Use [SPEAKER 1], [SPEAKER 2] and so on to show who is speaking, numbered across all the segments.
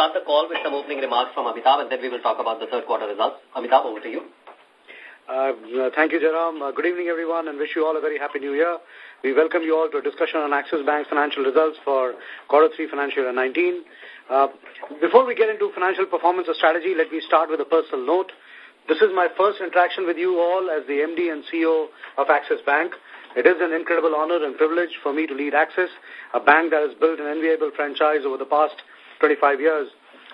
[SPEAKER 1] start the call with some opening remarks from Amitabh and then we will talk about the third quarter results. Amitabh, over to you.
[SPEAKER 2] Uh, uh thank you, Jairam. Uh, good evening, everyone, and wish you all a very happy new year. We welcome you all to a discussion on Axis Bank's financial results for quarter three financial year 19. Uh, before we get into financial performance or strategy, let me start with a personal note. This is my first interaction with you all as the MD and CEO of Axis Bank. It is an incredible honor and privilege for me to lead Axis, a bank that has built an enviable franchise over the past 25 years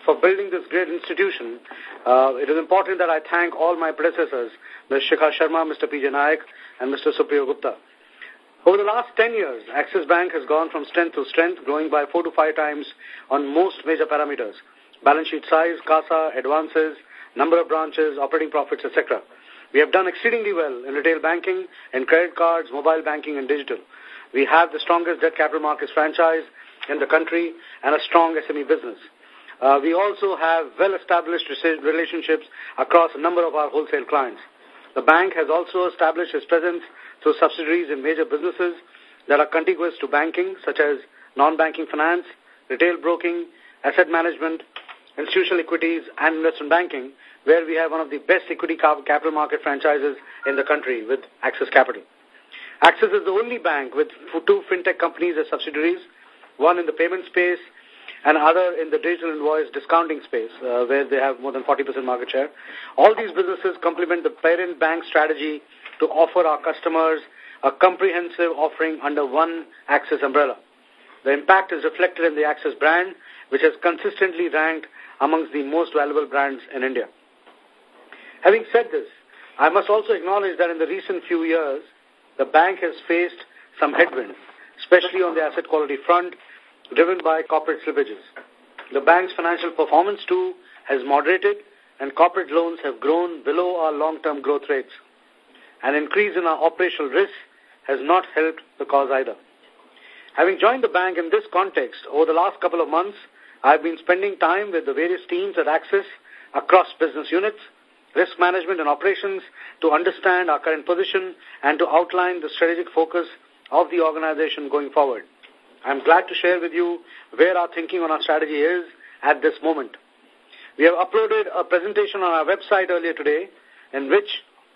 [SPEAKER 2] for building this great institution. Uh, it is important that I thank all my predecessors, Ms. Shikha Sharma, Mr. P. J. Nayak, and Mr. Supriya Gupta. Over the last 10 years, Axis Bank has gone from strength to strength, growing by four to five times on most major parameters. Balance sheet size, CASA, advances, number of branches, operating profits, etc. We have done exceedingly well in retail banking, in credit cards, mobile banking, and digital. We have the strongest debt capital markets franchise in the country and a strong SME business. Uh, we also have well-established relationships across a number of our wholesale clients. The bank has also established its presence through subsidiaries in major businesses that are contiguous to banking, such as non-banking finance, retail broking, asset management, institutional equities, and investment banking, where we have one of the best equity capital market franchises in the country with Axis Capital. Axis is the only bank with two fintech companies as subsidiaries, one in the payment space and other in the digital invoice discounting space, uh, where they have more than 40% market share. All these businesses complement the parent bank strategy to offer our customers a comprehensive offering under one Axis umbrella. The impact is reflected in the Axis brand, which has consistently ranked amongst the most valuable brands in India. Having said this, I must also acknowledge that in the recent few years, the bank has faced some headwinds especially on the asset quality front, driven by corporate slippages. The bank's financial performance, too, has moderated, and corporate loans have grown below our long-term growth rates. An increase in our operational risk has not helped the cause either. Having joined the bank in this context, over the last couple of months, I've been spending time with the various teams at Axis across business units, risk management and operations to understand our current position and to outline the strategic focus of the organization going forward. I'm glad to share with you where our thinking on our strategy is at this moment. We have uploaded a presentation on our website earlier today in which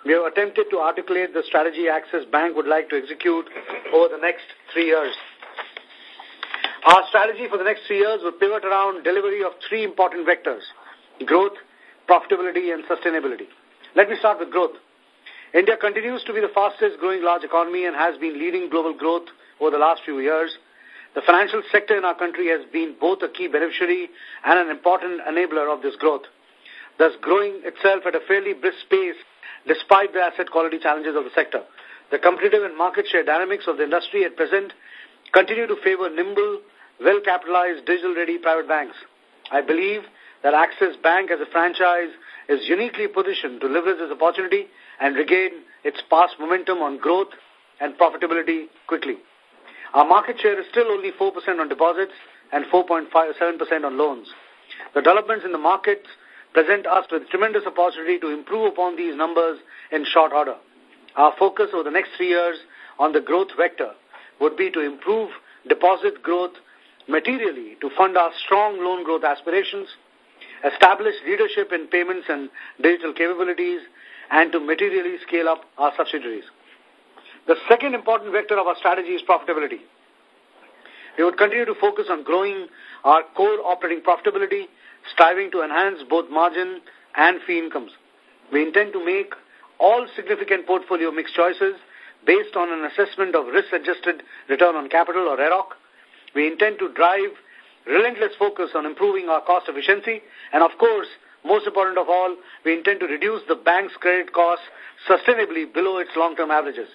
[SPEAKER 2] we have attempted to articulate the strategy Axis Bank would like to execute over the next three years. Our strategy for the next three years will pivot around delivery of three important vectors, growth, profitability, and sustainability. Let me start with growth. India continues to be the fastest growing large economy and has been leading global growth over the last few years. The financial sector in our country has been both a key beneficiary and an important enabler of this growth, thus growing itself at a fairly brisk pace despite the asset quality challenges of the sector. The competitive and market share dynamics of the industry at present continue to favor nimble, well-capitalized, digital-ready private banks. I believe that Axis Bank as a franchise is uniquely positioned to leverage this opportunity and regain its past momentum on growth and profitability quickly. Our market share is still only 4% on deposits and 4.7% on loans. The developments in the markets present us with tremendous opportunity to improve upon these numbers in short order. Our focus over the next three years on the growth vector would be to improve deposit growth materially to fund our strong loan growth aspirations, establish leadership in payments and digital capabilities, and to materially scale up our subsidiaries. The second important vector of our strategy is profitability. We would continue to focus on growing our core operating profitability, striving to enhance both margin and fee incomes. We intend to make all significant portfolio mix choices based on an assessment of risk-adjusted return on capital or RAROC. We intend to drive relentless focus on improving our cost efficiency and, of course, most important of all, we intend to reduce the bank's credit costs sustainably below its long-term averages.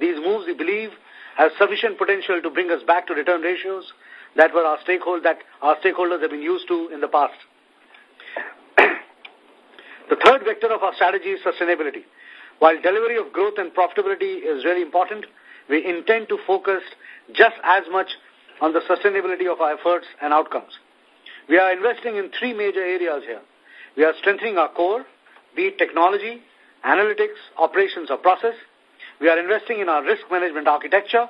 [SPEAKER 2] These moves, we believe, have sufficient potential to bring us back to return ratios that were our stakehold that our stakeholders have been used to in the past. the third vector of our strategy is sustainability. While delivery of growth and profitability is really important, we intend to focus just as much on the sustainability of our efforts and outcomes. We are investing in three major areas here. We are strengthening our core, be it technology, analytics, operations or process. We are investing in our risk management architecture.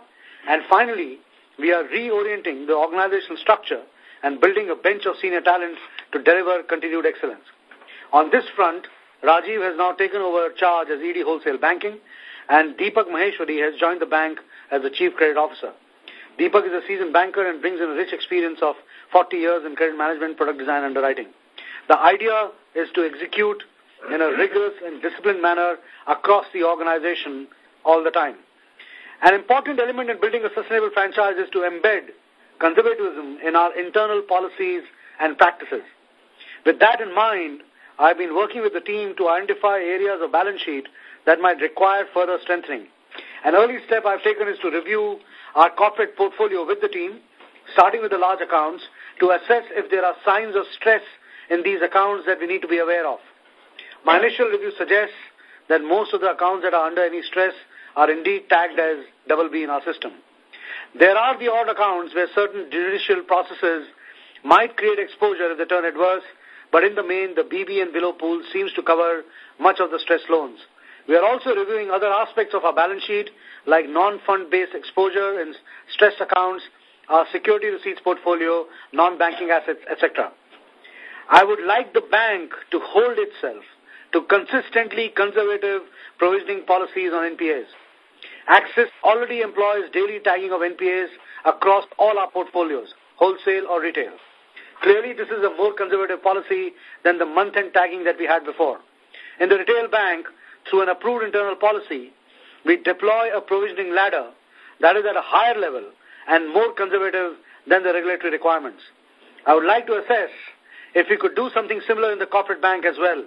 [SPEAKER 2] And finally, we are reorienting the organizational structure and building a bench of senior talent to deliver continued excellence. On this front, Rajiv has now taken over charge as ED Wholesale Banking, and Deepak Maheshwari has joined the bank as the Chief Credit Officer. Deepak is a seasoned banker and brings in a rich experience of 40 years in credit management, product design, and underwriting. The idea is to execute in a rigorous and disciplined manner across the organization all the time. An important element in building a sustainable franchise is to embed conservatism in our internal policies and practices. With that in mind, I've been working with the team to identify areas of balance sheet that might require further strengthening. An early step I've taken is to review our corporate portfolio with the team, starting with the large accounts, to assess if there are signs of stress in these accounts that we need to be aware of. My initial review suggests that most of the accounts that are under any stress are indeed tagged as double B in our system. There are the odd accounts where certain judicial processes might create exposure if they turn adverse, but in the main, the BB and below pool seems to cover much of the stress loans. We are also reviewing other aspects of our balance sheet, like non-fund-based exposure and stressed accounts, our security receipts portfolio, non-banking assets, etc. I would like the bank to hold itself to consistently conservative provisioning policies on NPAs. Axis already employs daily tagging of NPAs across all our portfolios, wholesale or retail. Clearly, this is a more conservative policy than the month-end tagging that we had before. In the retail bank, through an approved internal policy, we deploy a provisioning ladder that is at a higher level and more conservative than the regulatory requirements. I would like to assess if we could do something similar in the corporate bank as well.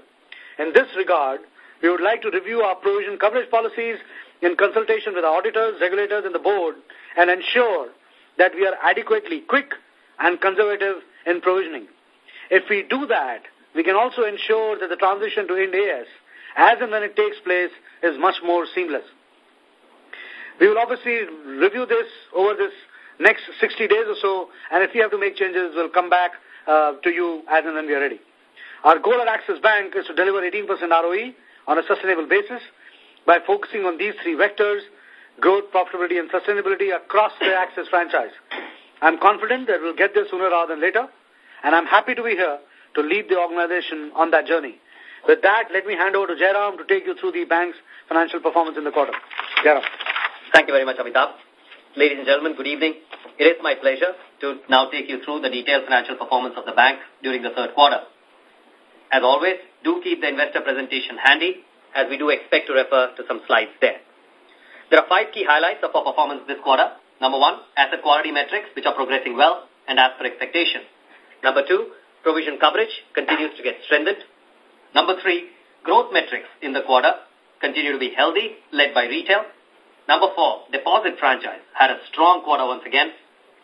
[SPEAKER 2] In this regard, we would like to review our provision coverage policies in consultation with our auditors, regulators, and the board and ensure that we are adequately quick and conservative in provisioning. If we do that, we can also ensure that the transition to Ind AS, as and when it takes place, is much more seamless. We will obviously review this over this next 60 days or so, and if we have to make changes, we'll come back uh, to you as and when we are ready. Our goal at Axis Bank is to deliver 18% ROE on a sustainable basis by focusing on these three vectors, growth, profitability, and sustainability across the Axis franchise. I'm confident that we'll get there sooner rather than later, and I'm happy to be here to lead the organization on that journey. With that, let me hand over to Jairam to take you through the bank's financial performance in the quarter. Jairam. Thank you very much, Amitabh. Ladies and gentlemen, good
[SPEAKER 1] evening. It is my pleasure to now take you through the detailed financial performance of the bank during the third quarter. As always, do keep the investor presentation handy as we do expect to refer to some slides there. There are five key highlights of our performance this quarter. Number one, asset quality metrics, which are progressing well and as per expectation. Number two, provision coverage continues to get strengthened. Number three, growth metrics in the quarter continue to be healthy, led by retail. Number four, deposit franchise had a strong quarter once again,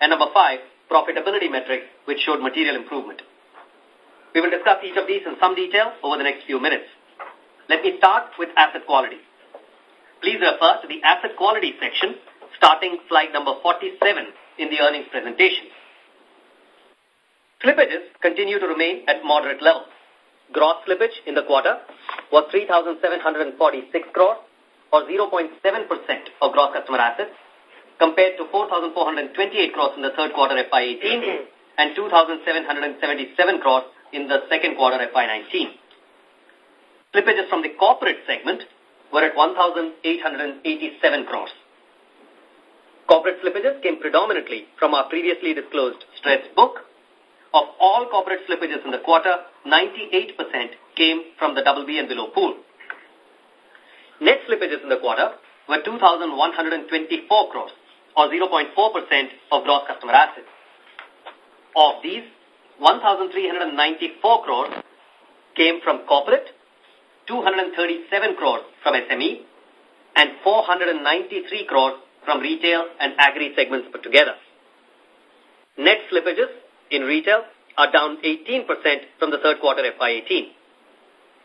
[SPEAKER 1] and number five, profitability metric, which showed material improvement. We will discuss each of these in some detail over the next few minutes. Let me start with asset quality. Please refer to the asset quality section starting slide number 47 in the earnings presentation. Slippages continue to remain at moderate levels. Gross slippage in the quarter was 3,746 crores or 0.7% of gross customer assets compared to 4,428 crores in the third quarter FY18 mm-hmm. and 2,777 crores in the second quarter FY19. Slippages from the corporate segment were at 1,887 crores. Corporate slippages came predominantly from our previously disclosed stress book. Of all corporate slippages in the quarter, 98% came from the BB and below pool. Net slippages in the quarter were 2,124 crores, or 0.4% of gross customer assets. Of these, 1,394 crores came from corporate, 237 crores from SME, and 493 crores from retail and agri segments put together. Net slippages in retail are down 18% from the third quarter FY18.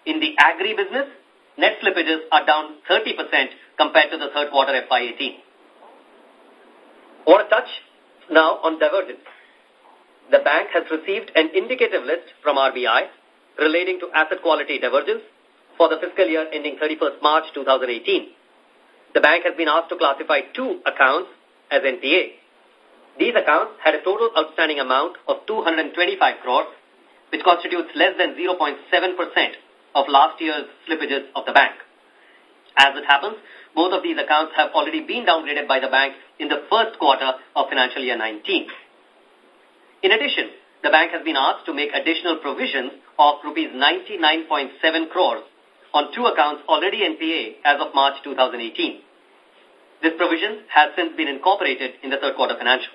[SPEAKER 1] In the agri business, net slippages are down 30% compared to the third quarter FY18. I want to touch now on divergence. The bank has received an indicative list from RBI relating to asset quality divergence for the fiscal year ending 31st March 2018. The bank has been asked to classify two accounts as NPA. These accounts had a total outstanding amount of 225 crores, which constitutes less than 0.7% of last year's slippages of the bank. As it happens, both of these accounts have already been downgraded by the bank in the first quarter of financial year 19. In addition, the bank has been asked to make additional provisions of rupees 99.7 crores on two accounts already NPA as of March 2018. This provision has since been incorporated in the third quarter financials.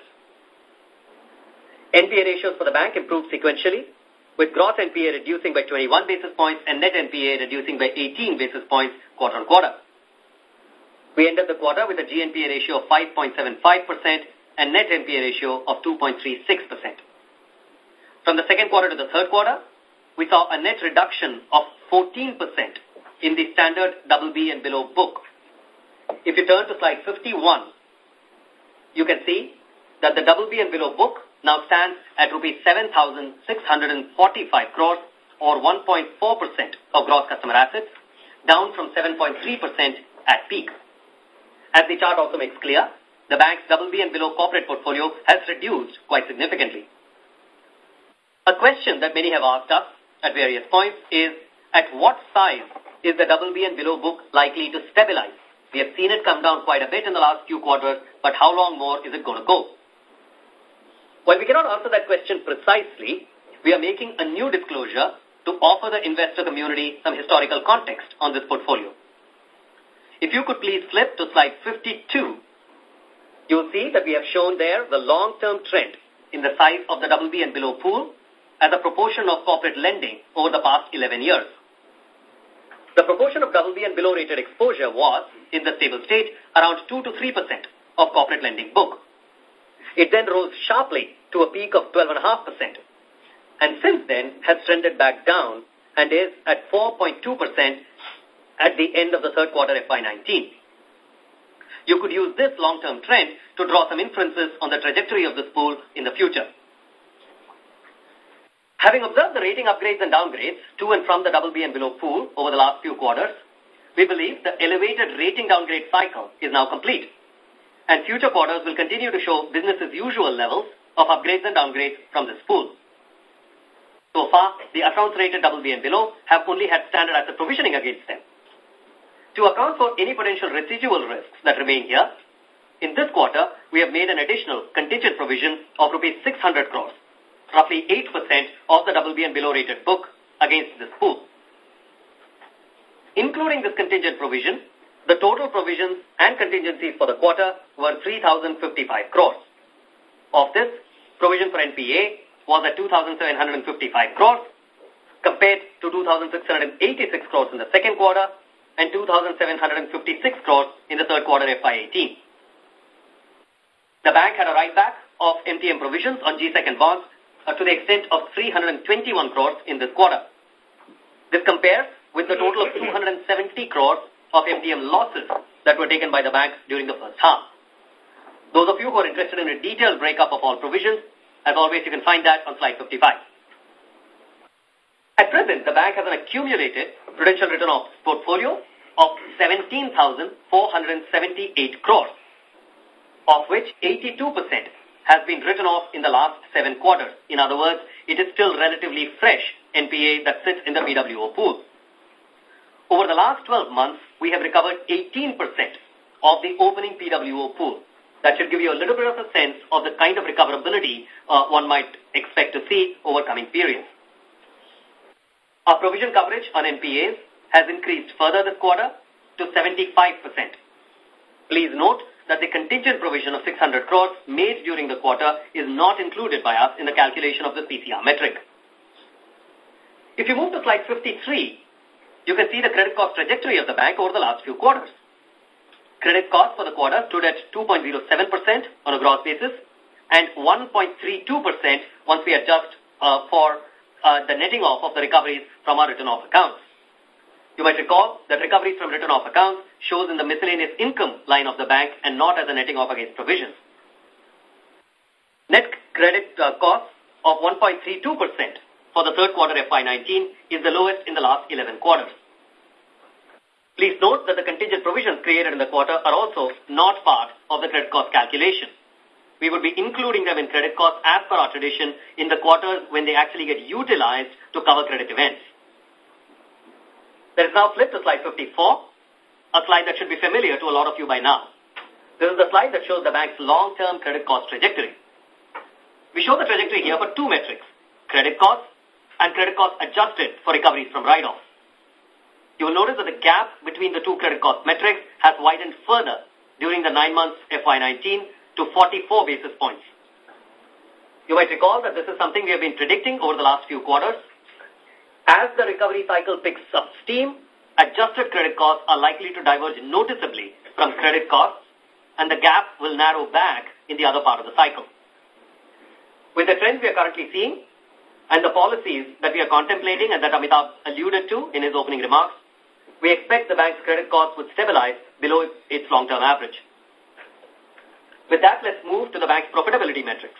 [SPEAKER 1] NPA ratios for the bank improved sequentially with gross NPA reducing by 21 basis points and net NPA reducing by 18 basis points quarter on quarter. We ended the quarter with a GNPA ratio of 5.75% and net NPA ratio of 2.36%. From the second quarter to the third quarter, we saw a net reduction of 14% in the standard BB and below book. If you turn to slide 51, you can see that the BB and below book now stands at rupees 7,645 crores or 1.4% of gross customer assets, down from 7.3% at peak. As the chart also makes clear, the bank's BB and below corporate portfolio has reduced quite significantly. A question that many have asked us at various points is, at what size is the BB and below book likely to stabilize? We have seen it come down quite a bit in the last few quarters, but how long more is it going to go? While we cannot answer that question precisely, we are making a new disclosure to offer the investor community some historical context on this portfolio. If you could please flip to slide 52, you'll see that we have shown there the long-term trend in the size of the BB and below pool as a proportion of corporate lending over the past 11 years. The proportion of BB and below rated exposure was, in the stable state, around 2 to 3% of corporate lending book. It then rose sharply to a peak of 12.5% and since then has trended back down and is at 4.2% at the end of the third quarter FY19. You could use this long-term trend to draw some inferences on the trajectory of this pool in the future. Having observed the rating upgrades and downgrades to and from the BB and below pool over the last few quarters, we believe the elevated rating downgrade cycle is now complete and future quarters will continue to show business as usual levels of upgrades and downgrades from this pool. So far, the accounts rated BB and below have only had standard asset provisioning against them. To account for any potential residual risks that remain here, in this quarter, we have made an additional contingent provision of rupees 600 crores, roughly 8% of the BB and below rated book against this pool. Including this contingent provision, the total provisions and contingencies for the quarter were 3,055 crores. Of this, provision for NPA was at 2,755 crores compared to 2,686 crores in the second quarter and 2,756 crores in the third quarter FY18. The bank had a write-back of MTM provisions on G-Sec and bonds uh, to the extent of 321 crores in this quarter. This compares with the total of 270 crores of MTM losses that were taken by the bank during the first half. Those of you who are interested in a detailed breakup of all provisions, as always, you can find that on slide 55. At present, the bank has an accumulated prudential return off portfolio of 17,478 crores, of which 82% has been written off in the last seven quarters. In other words, it is still relatively fresh NPA that sits in the PWO pool. Over the last 12 months, we have recovered 18% of the opening PWO pool. That should give you a little bit of a sense of the kind of recoverability uh, one might expect to see over coming periods. Our provision coverage on NPAs has increased further this quarter to 75%. Please note that the contingent provision of 600 crores made during the quarter is not included by us in the calculation of the PCR metric. If you move to slide 53, you can see the credit cost trajectory of the bank over the last few quarters. Credit cost for the quarter stood at 2.07% on a gross basis and 1.32% once we adjust uh, for uh, the netting off of the recoveries from our written-off accounts. You might recall that recoveries from written-off accounts shows in the miscellaneous income line of the bank and not as a netting off against provisions. Net credit uh, of 1.32% for the third quarter FY19 is the lowest in the last 11 quarters. Please note that the contingent provisions created in the quarter are also not part of the credit cost calculation. We would be including them in credit costs as per our tradition in the quarters when they actually get utilized to cover credit events. Let us now flip to slide 54, a slide that should be familiar to a lot of you by now. This is the slide that shows the bank's long-term credit cost trajectory. We show the trajectory here for two metrics, credit costs and credit cost adjusted for recoveries from write-offs. You will notice that the gap between the two credit cost metrics has widened further during the nine months FY19 to 44 basis points. You might recall that this is something we have been predicting over the last few quarters. As the recovery cycle picks up steam, adjusted credit costs are likely to diverge noticeably from credit costs, and the gap will narrow back in the other part of the cycle. With the trends we are currently seeing, and the policies that we are contemplating and that Amitabh alluded to in his opening remarks, we expect the bank's credit costs would stabilize below its long-term average. With that, let's move to the bank's profitability metrics.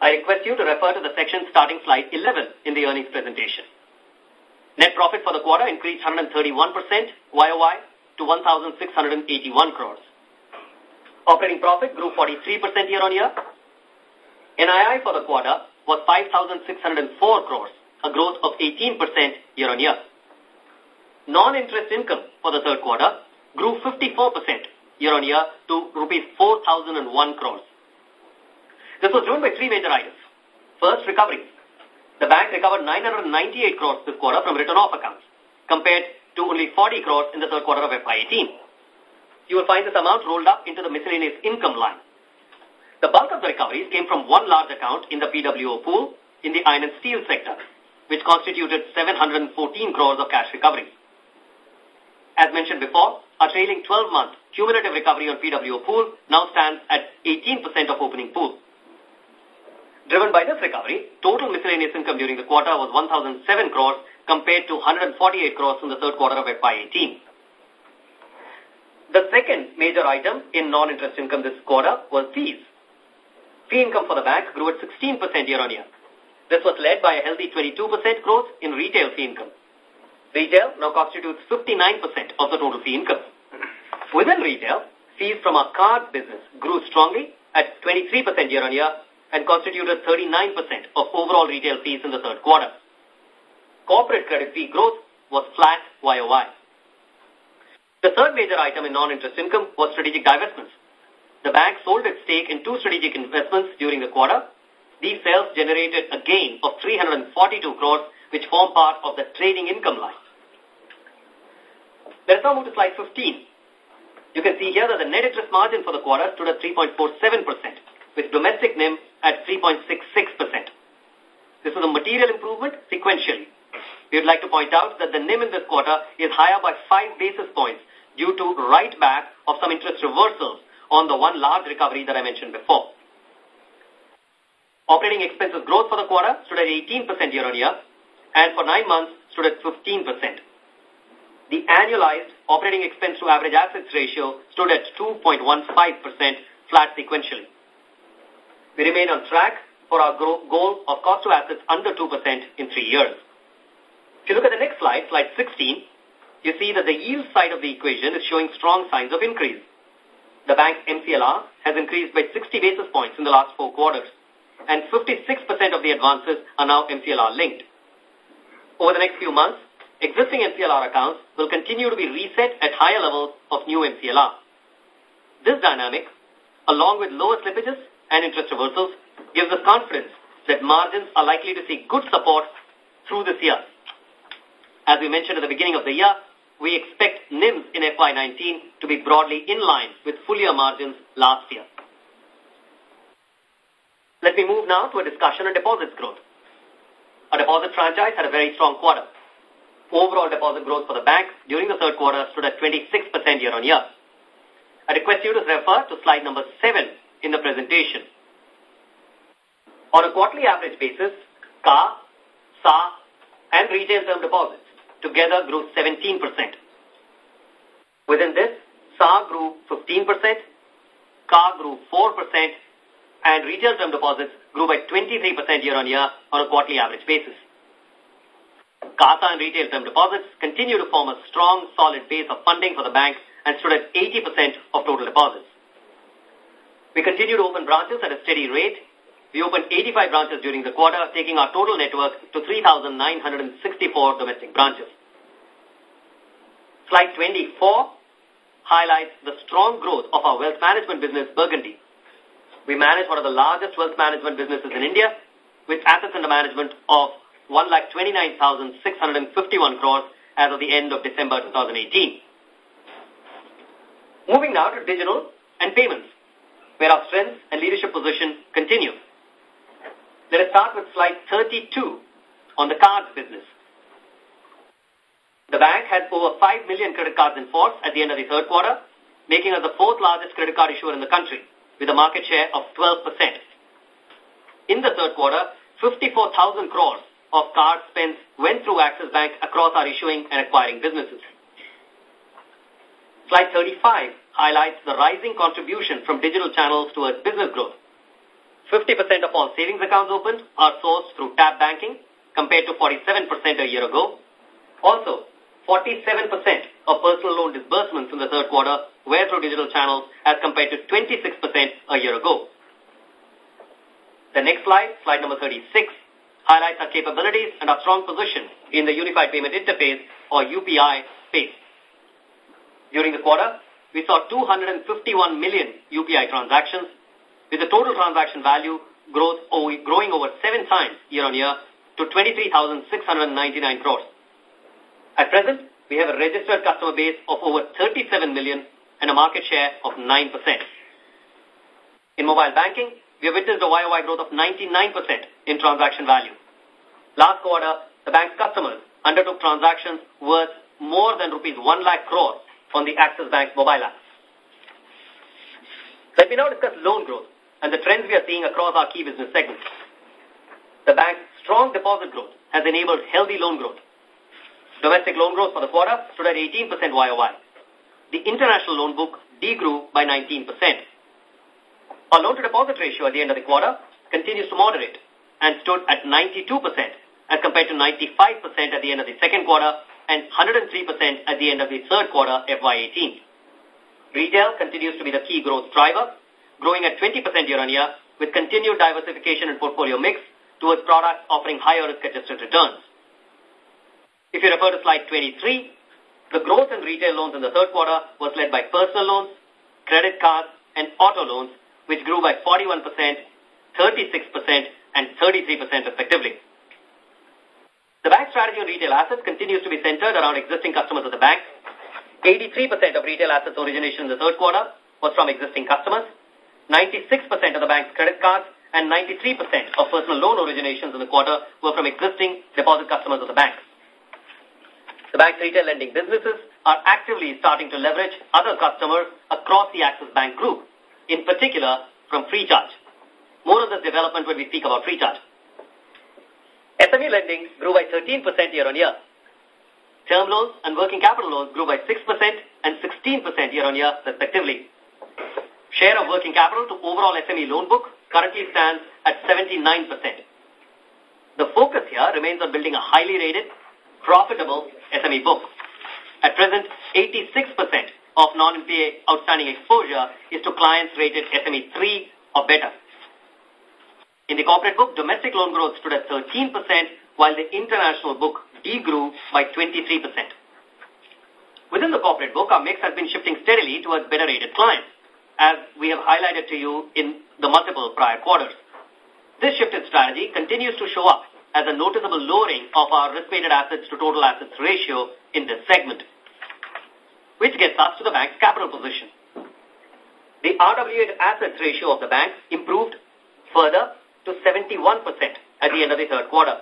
[SPEAKER 1] I request you to refer to the section starting slide 11 in the earnings presentation. Net profit for the quarter increased 131% YOY to 1,681 crores. Operating profit grew 43% year-on-year. NII for the quarter was 5,604 crores, a growth of 18% year-on-year. Non-interest income for the third quarter grew 54% year-on-year to rupees 4,001 crores. This was driven by three major items. First, recoveries. The bank recovered 998 crores this quarter from written-off accounts, compared to only 40 crores in the third quarter of FY18. You will find this amount rolled up into the miscellaneous income line. The bulk of the recoveries came from one large account in the PWO pool in the iron and steel sector, which constituted 714 crores of cash recoveries. As mentioned before, our trailing 12-month cumulative recovery on PWO pool now stands at 18% of opening pool. Driven by this recovery, total miscellaneous income during the quarter was 1,007 crores compared to 148 crores in the third quarter of FY18. The second major item in non-interest income this quarter was fees. Fee income for the bank grew at 16% year-on-year. This was led by a healthy 22% growth in retail fee income. Retail now constitutes 59% of the total fee income. Within retail, fees from our card business grew strongly at 23% year-on-year and constituted 39% of overall retail fees in the third quarter. Corporate credit fee growth was flat YOY. The third major item in non-interest income was strategic divestments. The bank sold its stake in two strategic investments during the quarter. These sales generated a gain of 342 crores, which form part of the trading income line. Let's now move to slide 15. You can see here that the net interest margin for the quarter stood at 3.47%, with domestic NIM at 3.66%. This was a material improvement sequentially. We would like to point out that the NIM in this quarter is higher by 5 basis points due to write-back of some interest reversals on the one large recovery that I mentioned before. Operating expenses growth for the quarter stood at 18% year-on-year and for nine months stood at 15%. The annualized operating expense to average assets ratio stood at 2.15%, flat sequentially. We remain on track for our goal of cost to assets under 2% in three years. If you look at the next slide, slide 16, you see that the yield side of the equation is showing strong signs of increase the bank's MCLR has increased by 60 basis points in the last four quarters, and 56% of the advances are now MCLR linked. Over the next few months, existing MCLR accounts will continue to be reset at higher levels of new MCLR. This dynamic, along with lower slippages and interest reversals, gives us confidence that margins are likely to see good support through this year. As we mentioned at the beginning of the year, we expect NIMS in FY19 to be broadly in line with full year margins last year. Let me move now to a discussion on deposits growth. Our deposit franchise had a very strong quarter. Overall deposit growth for the bank during the third quarter stood at 26% year on year. I request you to refer to slide number 7 in the presentation. On a quarterly average basis, CA, SA, and retail term deposits together grew 17%. Within this, SA grew 15%, CA grew 4%, and retail term deposits grew by 23% year-on-year on a quarterly average basis. CASA and retail term deposits continue to form a strong, solid base of funding for the bank and stood at 80% of total deposits. We continue to open branches at a steady rate we opened 85 branches during the quarter, taking our total network to 3,964 domestic branches. Slide 24 highlights the strong growth of our wealth management business, Burgundy. We manage one of the largest wealth management businesses in India, with assets under management of 1,29,651 crores as of the end of December 2018. Moving now to digital and payments, where our strength and leadership position continue. Let us start with slide 32 on the cards business. The bank had over 5 million credit cards in force at the end of the third quarter, making us the fourth largest credit card issuer in the country, with a market share of 12%. In the third quarter, 54,000 crores of card spends went through Axis Bank across our issuing and acquiring businesses. Slide 35 highlights the rising contribution from digital channels towards business growth, 50% of all savings accounts opened are sourced through tab banking compared to 47% a year ago. Also, 47% of personal loan disbursements in the third quarter were through digital channels as compared to 26% a year ago. The next slide, slide number 36, highlights our capabilities and our strong position in the Unified Payment Interface or UPI space. During the quarter, we saw 251 million UPI transactions with the total transaction value growth growing over seven times year-on-year to 23,699 crores. At present, we have a registered customer base of over 37 million and a market share of 9%. In mobile banking, we have witnessed a YOY growth of 99% in transaction value. Last quarter, the bank's customers undertook transactions worth more than rupees 1 lakh crore on the Axis Bank mobile app. Let me now discuss loan growth and the trends we are seeing across our key business segments. The bank's strong deposit growth has enabled healthy loan growth. Domestic loan growth for the quarter stood at 18% YOY. The international loan book degrew by 19%. Our loan-to-deposit ratio at the end of the quarter continues to moderate and stood at 92% as compared to 95% at the end of the second quarter and 103% at the end of the third quarter FY18. Retail continues to be the key growth driver growing at 20% year-on-year with continued diversification in portfolio mix towards products offering higher risk-adjusted returns. If you refer to slide 23, the growth in retail loans in the third quarter was led by personal loans, credit cards, and auto loans, which grew by 41%, 36%, and 33% respectively. The bank's strategy on retail assets continues to be centered around existing customers of the bank. 83% of retail assets origination in the third quarter was from existing customers, 96% of the bank's credit cards and 93% of personal loan originations in the quarter were from existing deposit customers of the bank. The bank's retail lending businesses are actively starting to leverage other customers across the Axis Bank group, in particular from FreeCharge. More on this development when we speak about FreeCharge. SME lending grew by 13% year-on-year. Term loans and working capital loans grew by 6% and 16% year-on-year, respectively share of working capital to overall SME loan book currently stands at 79%. The focus here remains on building a highly rated, profitable SME book. At present, 86% of non-NPA outstanding exposure is to clients rated SME 3 or better. In the corporate book, domestic loan growth stood at 13%, while the international book degrew by 23%. Within the corporate book, our mix has been shifting steadily towards better rated clients as we have highlighted to you in the multiple prior quarters. This shift in strategy continues to show up as a noticeable lowering of our risk-weighted assets to total assets ratio in this segment, which gets us to the bank's capital position. The RWA assets ratio of the bank improved further to 71% at the end of the third quarter.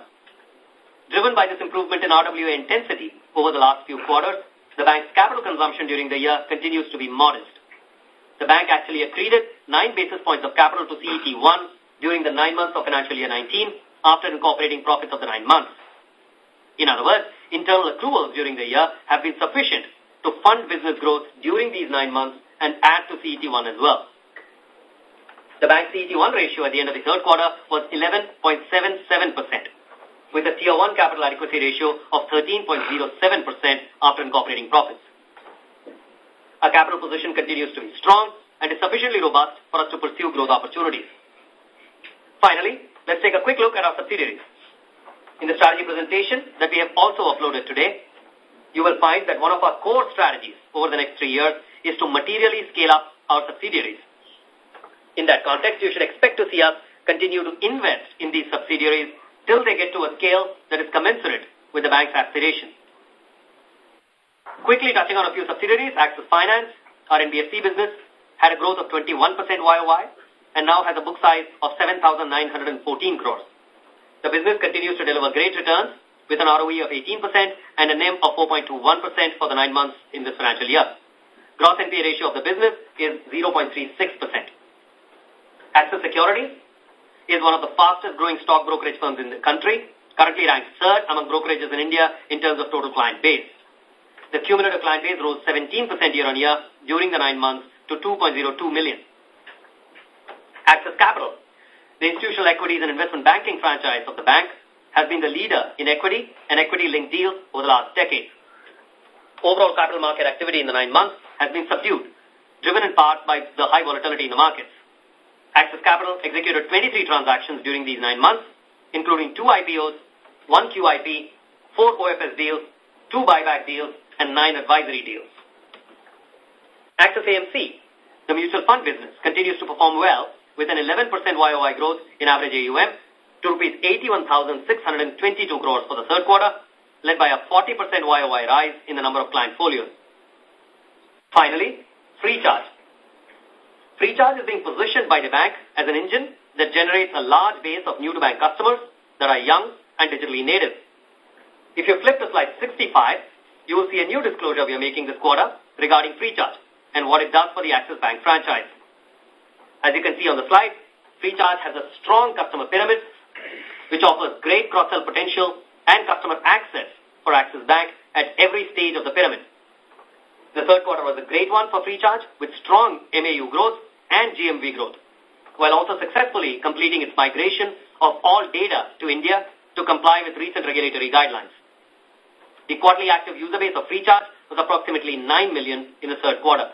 [SPEAKER 1] Driven by this improvement in RWA intensity over the last few quarters, the bank's capital consumption during the year continues to be modest. The bank actually accreted 9 basis points of capital to CET1 during the 9 months of financial year 19 after incorporating profits of the 9 months. In other words, internal accruals during the year have been sufficient to fund business growth during these 9 months and add to CET1 as well. The bank's CET1 ratio at the end of the third quarter was 11.77%, with a Tier 1 capital adequacy ratio of 13.07% after incorporating profits. Our capital position continues to be strong and is sufficiently robust for us to pursue growth opportunities. Finally, let's take a quick look at our subsidiaries. In the strategy presentation that we have also uploaded today, you will find that one of our core strategies over the next three years is to materially scale up our subsidiaries. In that context, you should expect to see us continue to invest in these subsidiaries till they get to a scale that is commensurate with the bank's aspirations. Quickly touching on a few subsidiaries, Axis Finance, our NBFC business, had a growth of 21% YOY and now has a book size of 7,914 crores. The business continues to deliver great returns with an ROE of 18% and a NIM of 4.21% for the nine months in this financial year. Gross NPA ratio of the business is 0.36%. Axis Securities is one of the fastest growing stock brokerage firms in the country, currently ranked third among brokerages in India in terms of total client base the cumulative client base rose 17% year-on-year during the nine months to 2.02 million. Axis Capital, the institutional equities and investment banking franchise of the bank, has been the leader in equity and equity-linked deals over the last decade. Overall capital market activity in the nine months has been subdued, driven in part by the high volatility in the markets. Axis Capital executed 23 transactions during these nine months, including two IPOs, one QIP, four OFS deals, two buyback deals, and nine advisory deals. Axis AMC, the mutual fund business, continues to perform well with an 11% YOY growth in average AUM to rupees 81,622 crores for the third quarter, led by a 40% YOY rise in the number of client folios. Finally, FreeCharge. Free charge is being positioned by the bank as an engine that generates a large base of new-to-bank customers that are young and digitally native. If you flip to slide 65, you will see a new disclosure we are making this quarter regarding FreeCharge and what it does for the Axis Bank franchise. As you can see on the slide, FreeCharge has a strong customer pyramid which offers great cross-sell potential and customer access for Axis Bank at every stage of the pyramid. The third quarter was a great one for FreeCharge with strong MAU growth and GMV growth, while also successfully completing its migration of all data to India to comply with recent regulatory guidelines. The quarterly active user base of FreeCharge was approximately 9 million in the third quarter.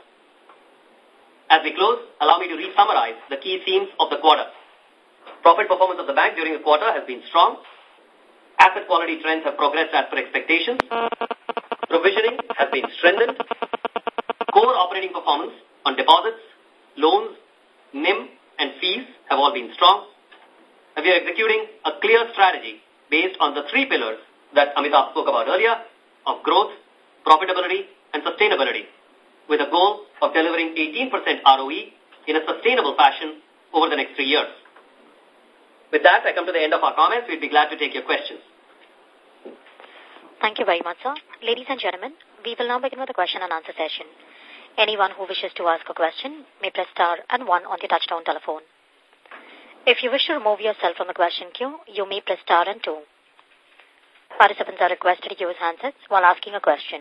[SPEAKER 1] As we close, allow me to re-summarize the key themes of the quarter. Profit performance of the bank during the quarter has been strong. Asset quality trends have progressed as per expectations. Provisioning has been strengthened. Core operating performance on deposits, loans, NIM, and fees have all been strong. And we are executing a clear strategy based on the three pillars that Amitabh spoke about earlier of growth, profitability, and sustainability with a goal of delivering 18% ROE in a sustainable fashion over the next three years. With that, I come to the end of our comments. We'd be glad to take your questions.
[SPEAKER 3] Thank you very much, sir. Ladies and gentlemen, we will now begin with the question and answer session. Anyone who wishes to ask a question may press star and one on the touchtone telephone. If you wish to remove yourself from the question queue, you may press star and two. Participants are requested to use handsets while asking a question.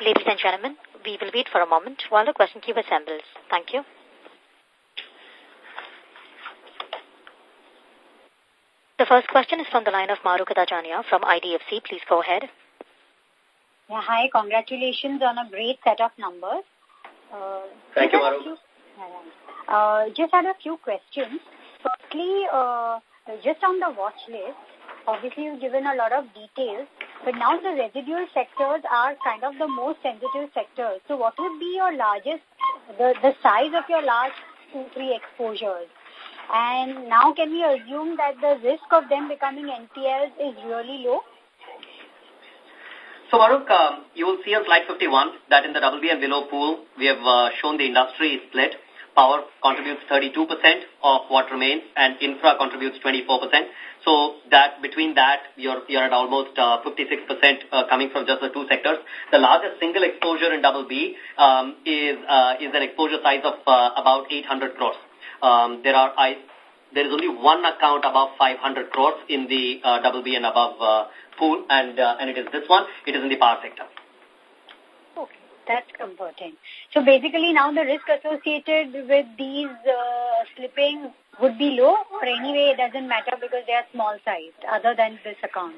[SPEAKER 3] Ladies and gentlemen, we will wait for a moment while the question queue assembles. Thank you. The first question is from the line of Mahrukh Adajania from IDFC. Please go ahead.
[SPEAKER 4] Yeah, hi. Congratulations on a great set of numbers.
[SPEAKER 3] Uh, Thank you, Mahrukh.
[SPEAKER 4] Uh, just had a few questions. Firstly, uh, just on the watch list, obviously you've given a lot of details, but now the residual sectors are kind of the most sensitive sectors. So what would be your largest, the, the size of your large two, three exposures? And now can we assume that the risk of them becoming NPLs is really low?
[SPEAKER 1] So, Mahrukh, um, you will see on slide 51 that in the BB and below pool, we have uh, shown the industry split. Power contributes 32% of what remains and infra contributes 24%. So that between that, you're, you're at almost 56% uh, uh, coming from just the two sectors. The largest single exposure in double B um, is, uh, is an exposure size of uh, about 800 crores. Um, there are I, there is only one account above 500 crores in the double B and above pool, and, and it is this one. It is in the power sector.
[SPEAKER 4] That's comforting. So basically now the risk associated with these uh, slipping would be low or anyway it doesn't matter because they are small sized other than this account.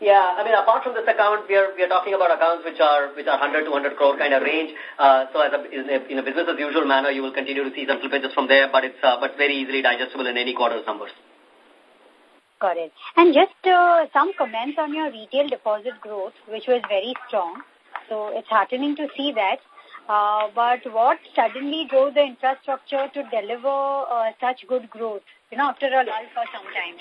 [SPEAKER 1] Yeah, I mean, apart from this account, we are we are talking about accounts which are which are 100 200 crore kind of range. Uh, so, as a, in, a, in a business as usual manner, you will continue to see some slippages from there, but it's uh, but very easily digestible in any quarter's numbers.
[SPEAKER 4] Got it. And just uh, some comments on your retail deposit growth, which was very strong. So it's heartening to see that. Uh, but what suddenly drove the infrastructure to deliver uh, such good growth, you know, after a lull for some time?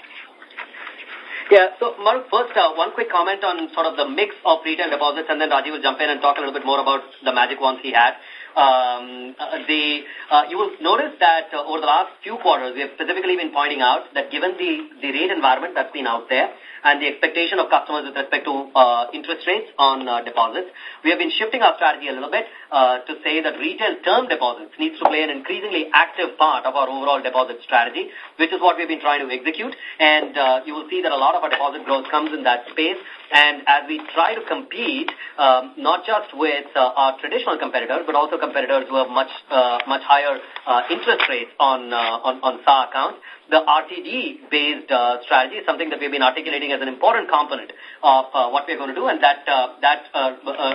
[SPEAKER 4] Yeah, so Mahrukh, first, uh,
[SPEAKER 1] one quick comment on sort of the mix of retail deposits, and then Rajiv will jump in and talk a little bit more about the magic ones he had um, uh, the, uh, you will notice that uh, over the last few quarters, we have specifically been pointing out that given the, the rate environment that's been out there and the expectation of customers with respect to uh, interest rates on uh, deposits, we have been shifting our strategy a little bit uh, to say that retail term deposits needs to play an increasingly active part of our overall deposit strategy, which is what we've been trying to execute. And uh, you will see that a lot of our deposit growth comes in that space. And as we try to compete, um, not just with uh, our traditional competitors, but also competitors who have much uh, much higher uh, interest rates on, uh, on on SA accounts, the RTD-based uh, strategy is something that we've been articulating as an important component of uh, what we're going to do, and that that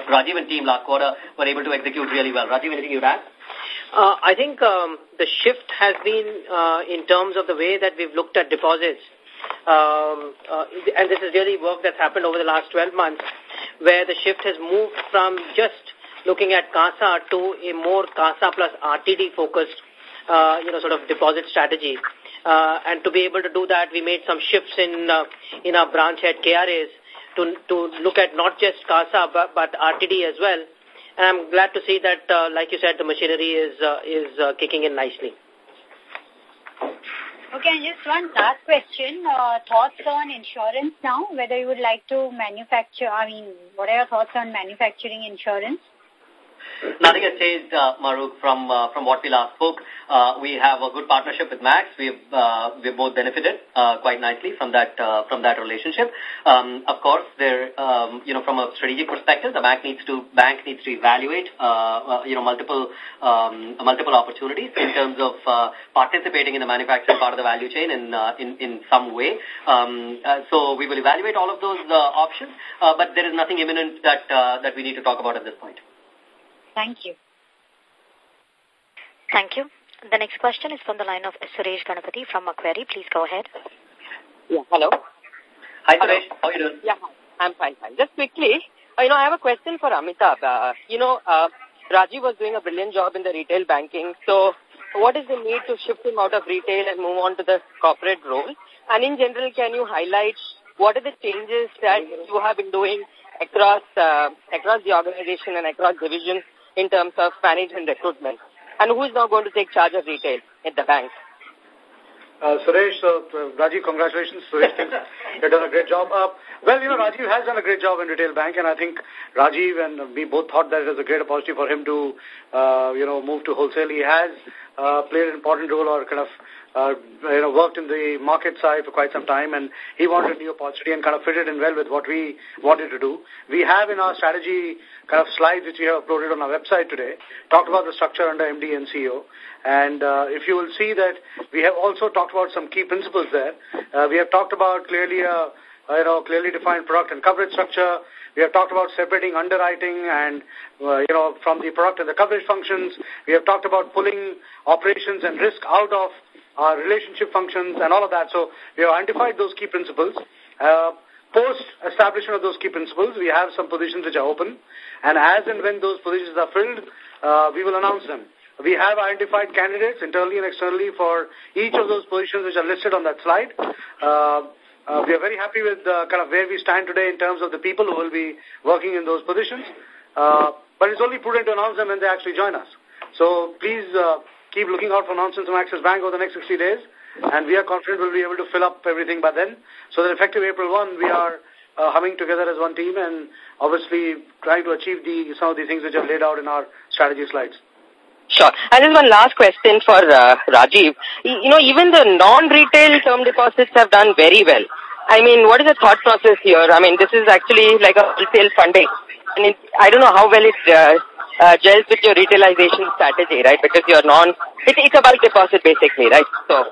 [SPEAKER 1] Rajiv and team last quarter were able to execute really well. Rajiv, anything you'd add?
[SPEAKER 5] I think um, the shift has been in terms of the way that we've looked at deposits um, uh, and this is really work that's happened over the last 12 months, where the shift has moved from just looking at CASA to a more CASA plus RTD focused, uh, you know, sort of deposit strategy. Uh, and to be able to do that, we made some shifts in uh, in our branch head KRAs to to look at not just CASA but, but RTD as well. And I'm glad to see that, uh, like you said, the machinery is uh, is uh, kicking in nicely.
[SPEAKER 4] Okay, and just one last question. Uh, thoughts on insurance now, whether you would like to manufacture, I mean, what are your thoughts on manufacturing insurance?
[SPEAKER 1] Nothing has changed, uh, Mahrukh, from, uh, from what we last spoke. Uh, we have a good partnership with Max. We've, uh, we've both benefited uh, quite nicely from that, uh, from that relationship. Um, of course, there, um, you know, from a strategic perspective, the bank needs to, bank needs to evaluate, uh, uh you know, multiple, um, multiple opportunities in terms of uh, participating in the manufacturing part of the value chain in, uh, in, in some way. Um, uh, so we will evaluate all of those uh, options, uh, but there is nothing imminent that, uh, that we need to talk about at this point.
[SPEAKER 3] Thank you. Thank you. The next question is from the line of Suresh Ganapati from Macquarie. Please go ahead.
[SPEAKER 1] Yeah, hello. Hi, hello. Suresh. How are you doing? Yeah,
[SPEAKER 6] I'm fine, fine. Just quickly, uh, you know, I have a question for Amitabh. Uh, you know, uh, was doing a brilliant job in the retail banking. So what is the need to shift him out of retail and move on to the corporate role? And in general, can you highlight what are the changes that you have been doing across uh, across the organization and across divisions in terms of management recruitment? And who is now going to take charge of retail at the bank?
[SPEAKER 2] Uh, Suresh, uh, Rajiv, congratulations. Suresh, you've done a great job. Uh, well, you know, Rajiv has done a great job in retail bank, and I think Rajiv and we both thought that it was a great opportunity for him to, uh, you know, move to wholesale. He has uh, played an important role or kind of, uh, you know, worked in the market side for quite some time, and he wanted a new opportunity and kind of fitted in well with what we wanted to do. We have in our strategy kind of slides which we have uploaded on our website today, talked about the structure under MD and CEO, and uh, if you will see that we have also talked about some key principles there. Uh, we have talked about clearly uh, you know, clearly defined product and coverage structure. We have talked about separating underwriting and, you know, from the product and the coverage functions. We have talked about pulling operations and risk out of our relationship functions and all of that. So we have identified those key principles. post establishment of those key principles, we have some positions which are open. And as and when those positions are filled, we will announce them. We have identified candidates internally and externally for each of those positions which are listed on that slide. Uh, uh, we are very happy with uh, kind of where we stand today in terms of the people who will be working in those positions. Uh, but it's only prudent to announce them when they actually join us. So please uh, keep looking out for announcements from Axis Bank over the next 60 days. And we are confident we'll be able to fill up everything by then. So that effective April 1, we are uh, humming together as one team and obviously trying to achieve the, some of the things which are laid out in our strategy slides.
[SPEAKER 6] Sure. And just one last question for uh, Rajiv. You know, even the non-retail term deposits have done very well. I mean, what is the thought process here? I mean, this is actually like a wholesale funding. And it, I don't know how well it uh, uh, gels with your retailization strategy, right? Because you're non... It, it's a bulk deposit basically, right? So,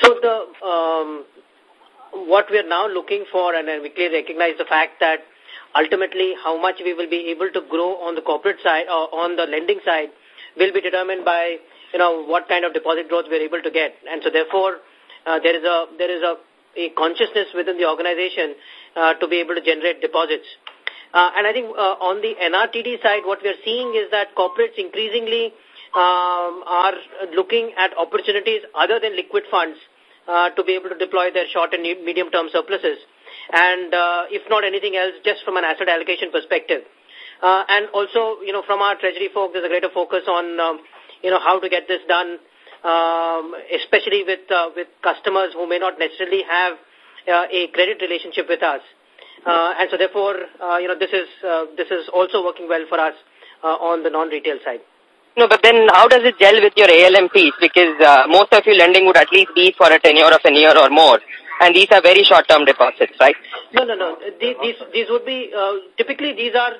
[SPEAKER 5] so the... Um, what we are now looking for, and we clearly recognize the fact that ultimately how much we will be able to grow on the corporate side or uh, on the lending side will be determined by, you know, what kind of deposit growth we're able to get. And so therefore, uh, there is a, there is a, a consciousness within the organization uh, to be able to generate deposits. Uh, and I think uh, on the NRTD side, what we are seeing is that corporates increasingly um, are looking at opportunities other than liquid funds uh, to be able to deploy their short and medium-term surpluses. And uh, if not anything else, just from an asset allocation perspective. Uh, and also, you know, from our treasury folk, there's a greater focus on, um, you know, how to get this done, um, especially with, uh, with customers who may not necessarily have uh, a credit relationship with us. Uh, and so therefore, uh, you know, this is, uh, this is also working well for us uh, on the non-retail side.
[SPEAKER 6] No, but then how does it gel with your ALM piece? Because uh, most of your lending would at least be for a tenure of a year or more. And these are very short-term deposits, right?
[SPEAKER 5] No, no, no. These, these, these would be, uh, typically these are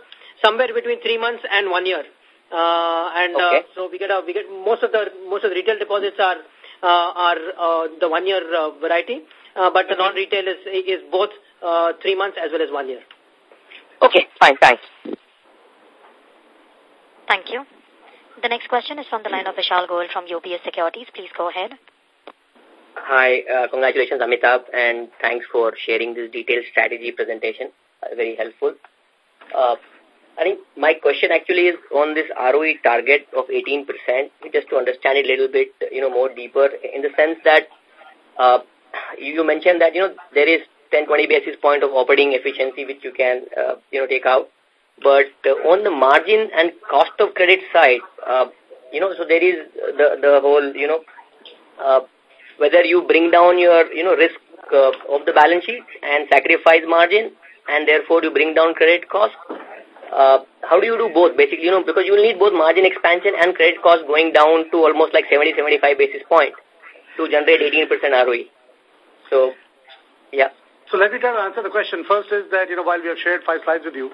[SPEAKER 5] somewhere between three months and one year. Uh, and uh, okay. uh, so we get a, we get most of the most of the retail deposits are uh, are uh, the one year uh, variety, uh, but the non retail is is both uh, three months as well as one year. Okay, fine, thanks.
[SPEAKER 3] Thank you. The next question is from the line of Vishal Goel from UBS Securities. Please go ahead.
[SPEAKER 7] Hi, uh, congratulations Amitabh and thanks for sharing this detailed strategy presentation. Uh, very helpful. Uh, I think my question actually is on this ROE target of 18%, just to understand it a little bit, you know, more deeper in the sense that uh, you mentioned that, you know, there is 10, 20 basis point of operating efficiency which you can, uh, you know, take out. But uh, on the margin and cost of credit side, uh, you know, so there is the, the whole, you know, uh, whether you bring down your, you know, risk uh, of the balance sheet and sacrifice margin and therefore you bring down credit cost uh, how do you do both? Basically, you know, because you will need both margin expansion and credit cost going down to almost like 70-75 basis point to generate 18% ROE.
[SPEAKER 2] So, yeah. So let me try to answer the question. First is that, you know, while we have shared five slides with you,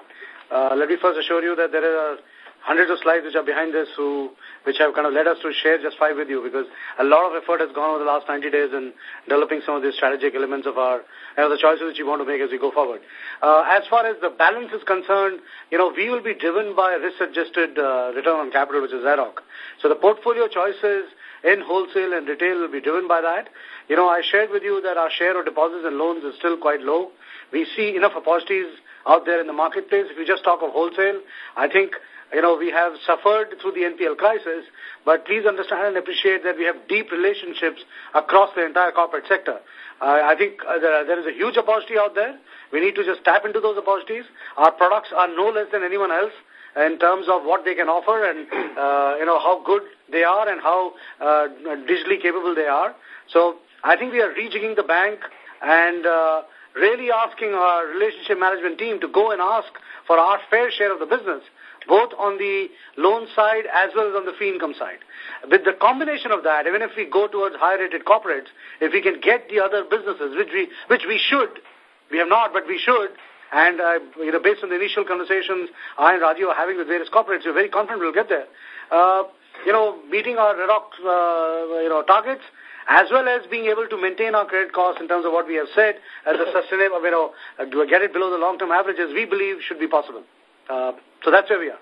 [SPEAKER 2] uh, let me first assure you that there is a hundreds of slides which are behind this, who, which have kind of led us to share just five with you because a lot of effort has gone over the last 90 days in developing some of these strategic elements of our, you know, the choices which we want to make as we go forward. Uh, as far as the balance is concerned, you know, we will be driven by risk-adjusted uh, return on capital, which is RAROC. So the portfolio choices in wholesale and retail will be driven by that. You know, I shared with you that our share of deposits and loans is still quite low. We see enough opportunities out there in the marketplace. If you just talk of wholesale, I think you know, we have suffered through the NPL crisis, but please understand and appreciate that we have deep relationships across the entire corporate sector. Uh, I think uh, there, there is a huge opportunity out there. We need to just tap into those opportunities. Our products are no less than anyone else in terms of what they can offer and, uh, you know, how good they are and how uh, digitally capable they are. So I think we are rejigging the bank and uh, really asking our relationship management team to go and ask for our fair share of the business both on the loan side as well as on the fee income side. With the combination of that, even if we go towards higher rated corporates, if we can get the other businesses, which we, which we should, we have not, but we should, and uh, you know, based on the initial conversations I and Rajiv are having with various corporates, we're very confident we'll get there. Uh, you know, meeting our RAROC uh, you know, targets, as well as being able to maintain our credit costs in terms of what we have said as a sustainable, you know, uh, get it below the long-term averages, we believe should be possible. Uh, so that's where we are.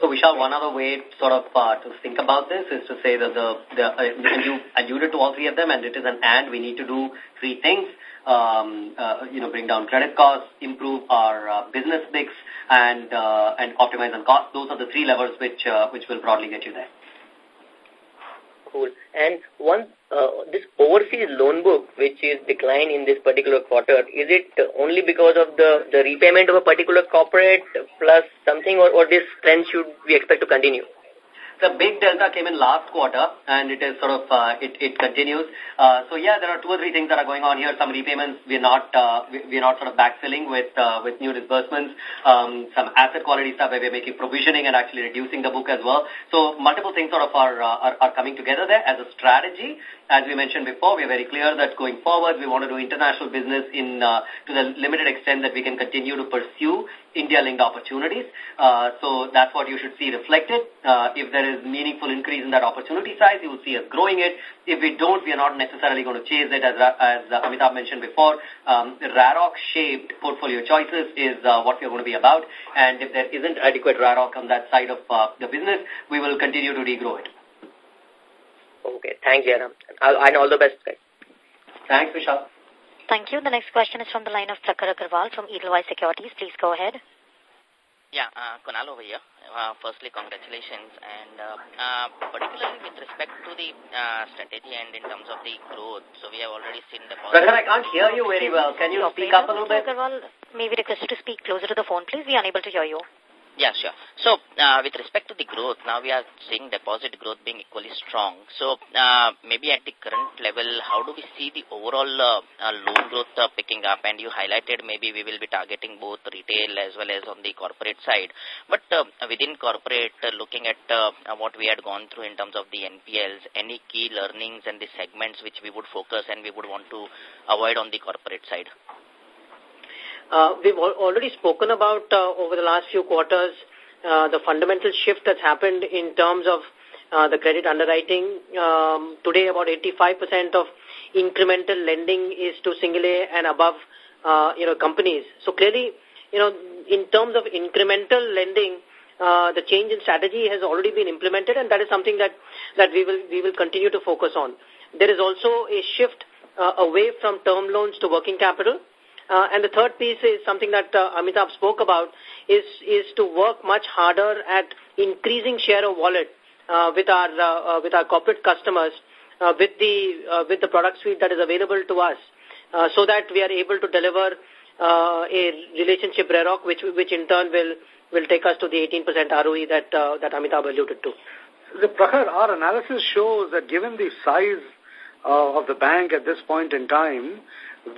[SPEAKER 1] So Vishal, one other way sort of uh, to think about this is to say that the, the uh, and you alluded to all three of them and it is an and we need to do three things, um, uh, you know, bring down credit costs, improve our uh, business mix and, uh, and optimize on cost. Those are the three levers which, uh, which will broadly get you there
[SPEAKER 7] cool. And one, uh, this overseas loan book, which is decline in this particular quarter, is it only because of the, the repayment of a particular corporate plus something or, or this trend should we expect to continue?
[SPEAKER 1] the big delta came in last quarter, and it is sort of, uh, it, it continues. Uh, so, yeah, there are two or three things that are going on here. Some repayments we're not, uh, we're not sort of backfilling with, uh, with new disbursements, um, some asset quality stuff where we're making provisioning and actually reducing the book as well. So, multiple things sort of are, uh, are, are coming together there as a strategy as we mentioned before, we are very clear that going forward, we want to do international business in uh, to the limited extent that we can continue to pursue India-linked opportunities. Uh, so that's what you should see reflected. Uh, if there is meaningful increase in that opportunity size, you will see us growing it. If we don't, we are not necessarily going to chase it. As, uh, as uh, Amitabh mentioned before, um, RAROC-shaped portfolio choices is uh, what we are going to be about. And if there isn't adequate RAROC on that side of uh, the business, we will continue to regrow it. Okay. Thanks, Jairam.
[SPEAKER 3] And all the best, Thanks, Vishal. Thank you. The next question is from the line of Prakhar Agarwal from Edelweiss Securities. Please go ahead.
[SPEAKER 8] Yeah, uh, Kunal over here. Uh, firstly, congratulations. And uh, uh particularly with respect to the uh, strategy and in terms of the growth, so we have already seen the... Prakhar, I can't hear you very well. Can you speak up a little bit?
[SPEAKER 3] Agarwal, may we request you to speak closer to the phone, please? We are unable to hear you. Yeah, sure. So,
[SPEAKER 8] uh, with respect to the growth, now we are seeing deposit growth being equally strong. So, uh, maybe at the current level, how do we see the overall uh, uh, loan growth uh, picking up? And you highlighted maybe we will be targeting both retail as well as on the corporate side. But uh, within corporate, uh, looking at uh, uh what we had gone through in terms of the NPLs, any key learnings and the segments which we would focus and we would want to avoid on the corporate side?
[SPEAKER 5] Uh, we've already spoken about uh, over the last few quarters uh, the fundamental shift that's happened in terms of uh, the credit underwriting. Um, today, about 85% of incremental lending is to single A and above, uh, you know, companies. So clearly, you know, in terms of incremental lending, uh, the change in strategy has already been implemented, and that is something that that we will we will continue to focus on. There is also a shift uh, away from term loans to working capital. Uh, and the third piece is something that uh, Amitabh spoke about is, is to work much harder at increasing share of wallet uh, with our uh, uh, with our corporate customers uh, with the uh, with the product suite that is available to us, uh, so that we are able to deliver uh, a relationship RAROC, which which in turn will will take us to the 18% ROE
[SPEAKER 2] that uh, that Amitabh alluded to. The Prakhar, our analysis shows that given the size uh, of the bank at this point in time,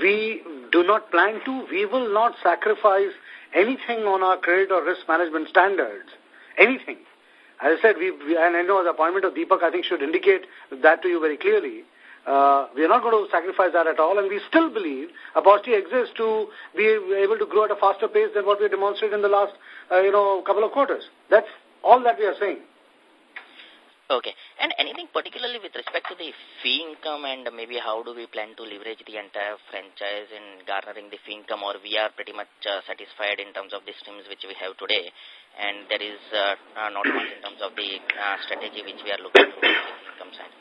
[SPEAKER 2] we do not plan to, we will not sacrifice anything on our credit or risk management standards. Anything. As I said, we, and I know the appointment of Deepak, I think, should indicate that to you very clearly. Uh, we are not going to sacrifice that at all, and we still believe Apostle exists to be able to grow at a faster pace than what we demonstrated in the last, uh, you know, couple of quarters. That's all that we are saying.
[SPEAKER 8] Okay. And anything particularly with respect to the fee income and maybe how do we plan to leverage the entire franchise in garnering the fee income or we are pretty much uh, satisfied in terms of the streams which we have today and there is uh, uh, not much in terms of the uh, strategy which we are looking for income side.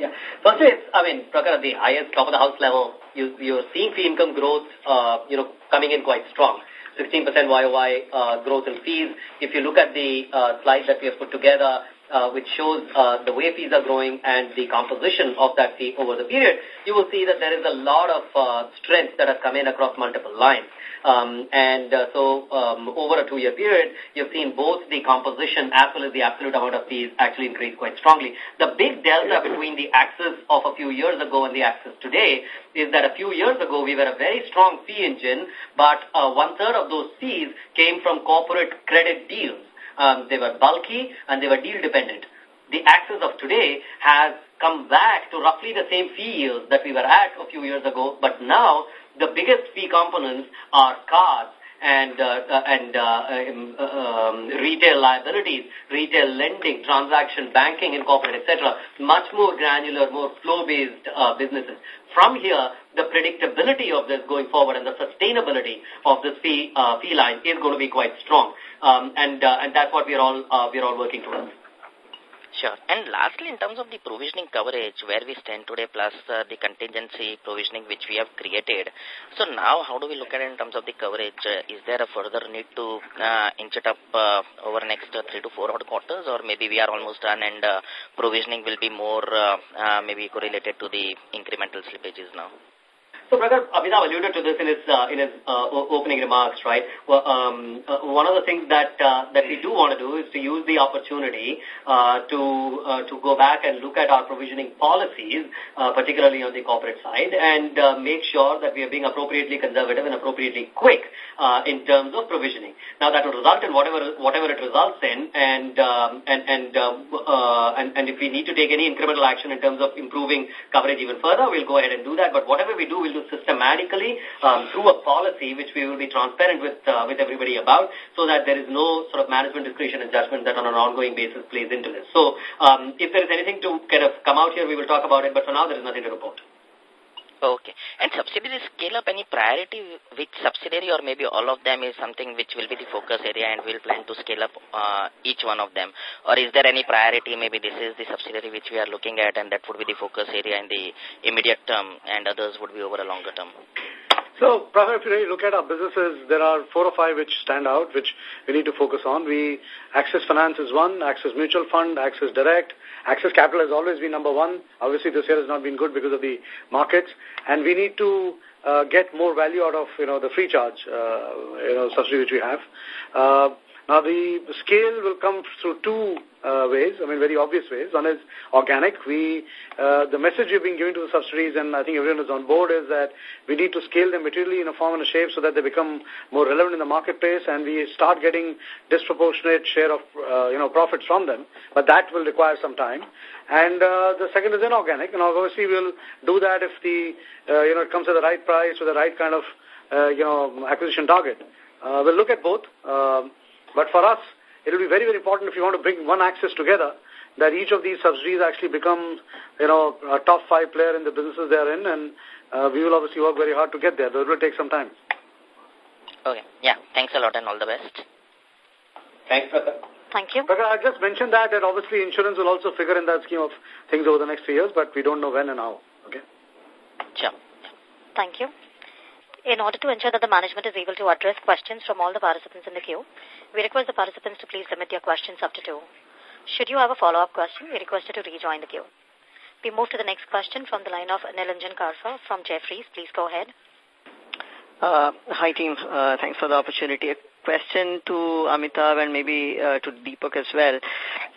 [SPEAKER 1] Yeah. First is, I mean, Prakhar, the highest top of the house level, you, you're seeing fee income growth, uh, you know, coming in quite strong. 16% YOY uh, growth in fees. If you look at the uh, slide that we have put together, uh, which shows uh, the way fees are growing and the composition of that fee over the period, you will see that there is a lot of uh, strength that has come in across multiple lines. Um, and uh, so um, over a two-year period, you've seen both the composition as well as the absolute amount of fees actually increase quite strongly. The big delta between the axis of a few years ago and the axis today is that a few years ago we were a very strong fee engine, but uh, one-third of those fees came from corporate credit deals um, they were bulky, and they were deal dependent. The axis of today has come back to roughly the same fee yields that we were at a few years ago, but now the biggest fee components are cards and uh, uh and uh um, uh, um, retail liabilities, retail lending, transaction banking in corporate, etc. Much more granular, more flow-based uh, businesses. From here, the predictability of this going forward and the sustainability of this fee fee line is going to be quite strong. Um, and, uh, and that's what we're all, uh, we're all working towards.
[SPEAKER 8] Sure. And lastly, in terms of the provisioning coverage, where we stand today, plus uh, the contingency provisioning which we have created. So now, how do we look at it in terms of the coverage? Uh, is there a further need to uh, inch it up uh, over next uh, three to four odd quarters, or maybe we are almost done and uh, provisioning will be more uh, uh, maybe correlated to the incremental slippages now?
[SPEAKER 1] So, Prakash, uh, Abhinav alluded to this in his uh, in his uh, opening remarks, right? Well, um, uh, one of the things that uh, that we do want to do is to use the opportunity uh, to to go back and look at our provisioning policies, particularly on the corporate side, and make sure that we are being appropriately conservative and appropriately quick in terms of provisioning. Now, that will result in whatever whatever it results in, and um, and and, um, and and if we need to take any incremental action in terms of improving coverage even further, we'll go ahead and do that. But whatever we do, we'll do systematically um, through a policy which we will be transparent with uh, with everybody about so that there is no sort of management discretion and judgment that on an ongoing basis plays into this. So um, if there is anything to kind of come out here, we will talk about it, but for now there is nothing to report. Okay. And subsidiary scale-up, any priority
[SPEAKER 8] which subsidiary or maybe all of them is something which will be the focus area and we'll plan to scale up uh, each one of them? Or is there any priority, maybe this is the subsidiary which we are looking at and that would be the focus area in the immediate term and others would be over a longer term?
[SPEAKER 2] So, if you really look at our businesses, there are four or five which stand out, which we need to focus on. We Axis Finance is one, Axis Mutual Fund, Axis Direct. Axis Capital has always been number one. Obviously, this year has not been good because of the markets. And we need to uh, get more value out of, you know, the FreeCharge, uh, you know, subsidy which we have. Uh, now, the scale will come through two uh, ways, I mean, very obvious ways. One is organic. We, uh, the message we've been giving to the subsidiaries, and I think everyone is on board, is that we need to scale them materially in a form and a shape so that they become more relevant in the marketplace, and we start getting disproportionate share of, uh, you know, profits from them. But that will require some time. And the second is inorganic, and obviously we'll do that if the, you know, it comes at the right price with the right kind of, you know, acquisition target. Uh, we'll look at both. Um, but for us, it will be very, very important if you want to bring one axis together that each of these subsidiaries actually becomes, you know, a top five player in the businesses they are in, and uh, we will obviously work very hard to get there, but it will take some time.
[SPEAKER 8] Okay. Yeah. Thanks a lot and all the best.
[SPEAKER 2] Thanks, Pratap. Thank you. Prakhar, I just mentioned that, that obviously insurance will also figure in that scheme of things over the next few years, but we don't know when and how. Okay. Sure.
[SPEAKER 3] Thank you. In order to ensure that the management is able to address questions from all the participants in the queue, we request the participants to please limit their questions up to two. Should you have a follow-up question, we request you to rejoin the queue. We move to the next question from the line of Nilanjan Karfa from Jefferies. Please go ahead.
[SPEAKER 9] Uh, hi, team. Uh, thanks for the opportunity question to Amitabh and maybe uh, to Deepak as well.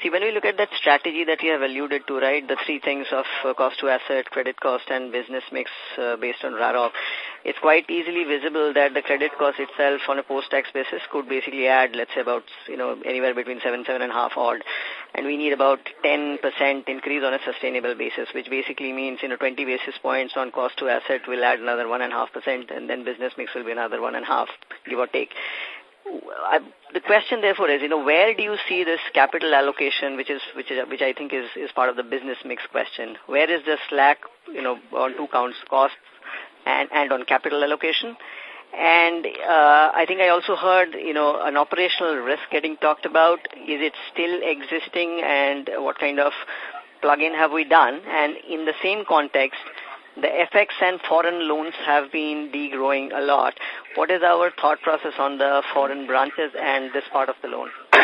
[SPEAKER 9] See, when we look at that strategy that you have alluded to, right, the three things of uh, cost to asset, credit cost, and business mix uh, based on RAROC, it's quite easily visible that the credit cost itself on a post-tax basis could basically add, let's say, about, you know, anywhere between 7, 7 and a half odd. And we need about 10% increase on a sustainable basis, which basically means, you know, 20 basis points on cost to asset will add another 1.5%, and then business mix will be another 1.5, give or take. I, the question therefore is, you know, where do you see this capital allocation, which is which is which I think is is part of the business mix question? Where is the slack, you know, on two counts, costs and and on capital allocation? And uh, I think I also heard, you know, an operational risk getting talked about. Is it still existing, and what kind of plug-in have we done? And in the same context, the FX and foreign loans have been degrowing a lot. What is our thought process on the foreign branches and this part of the loan?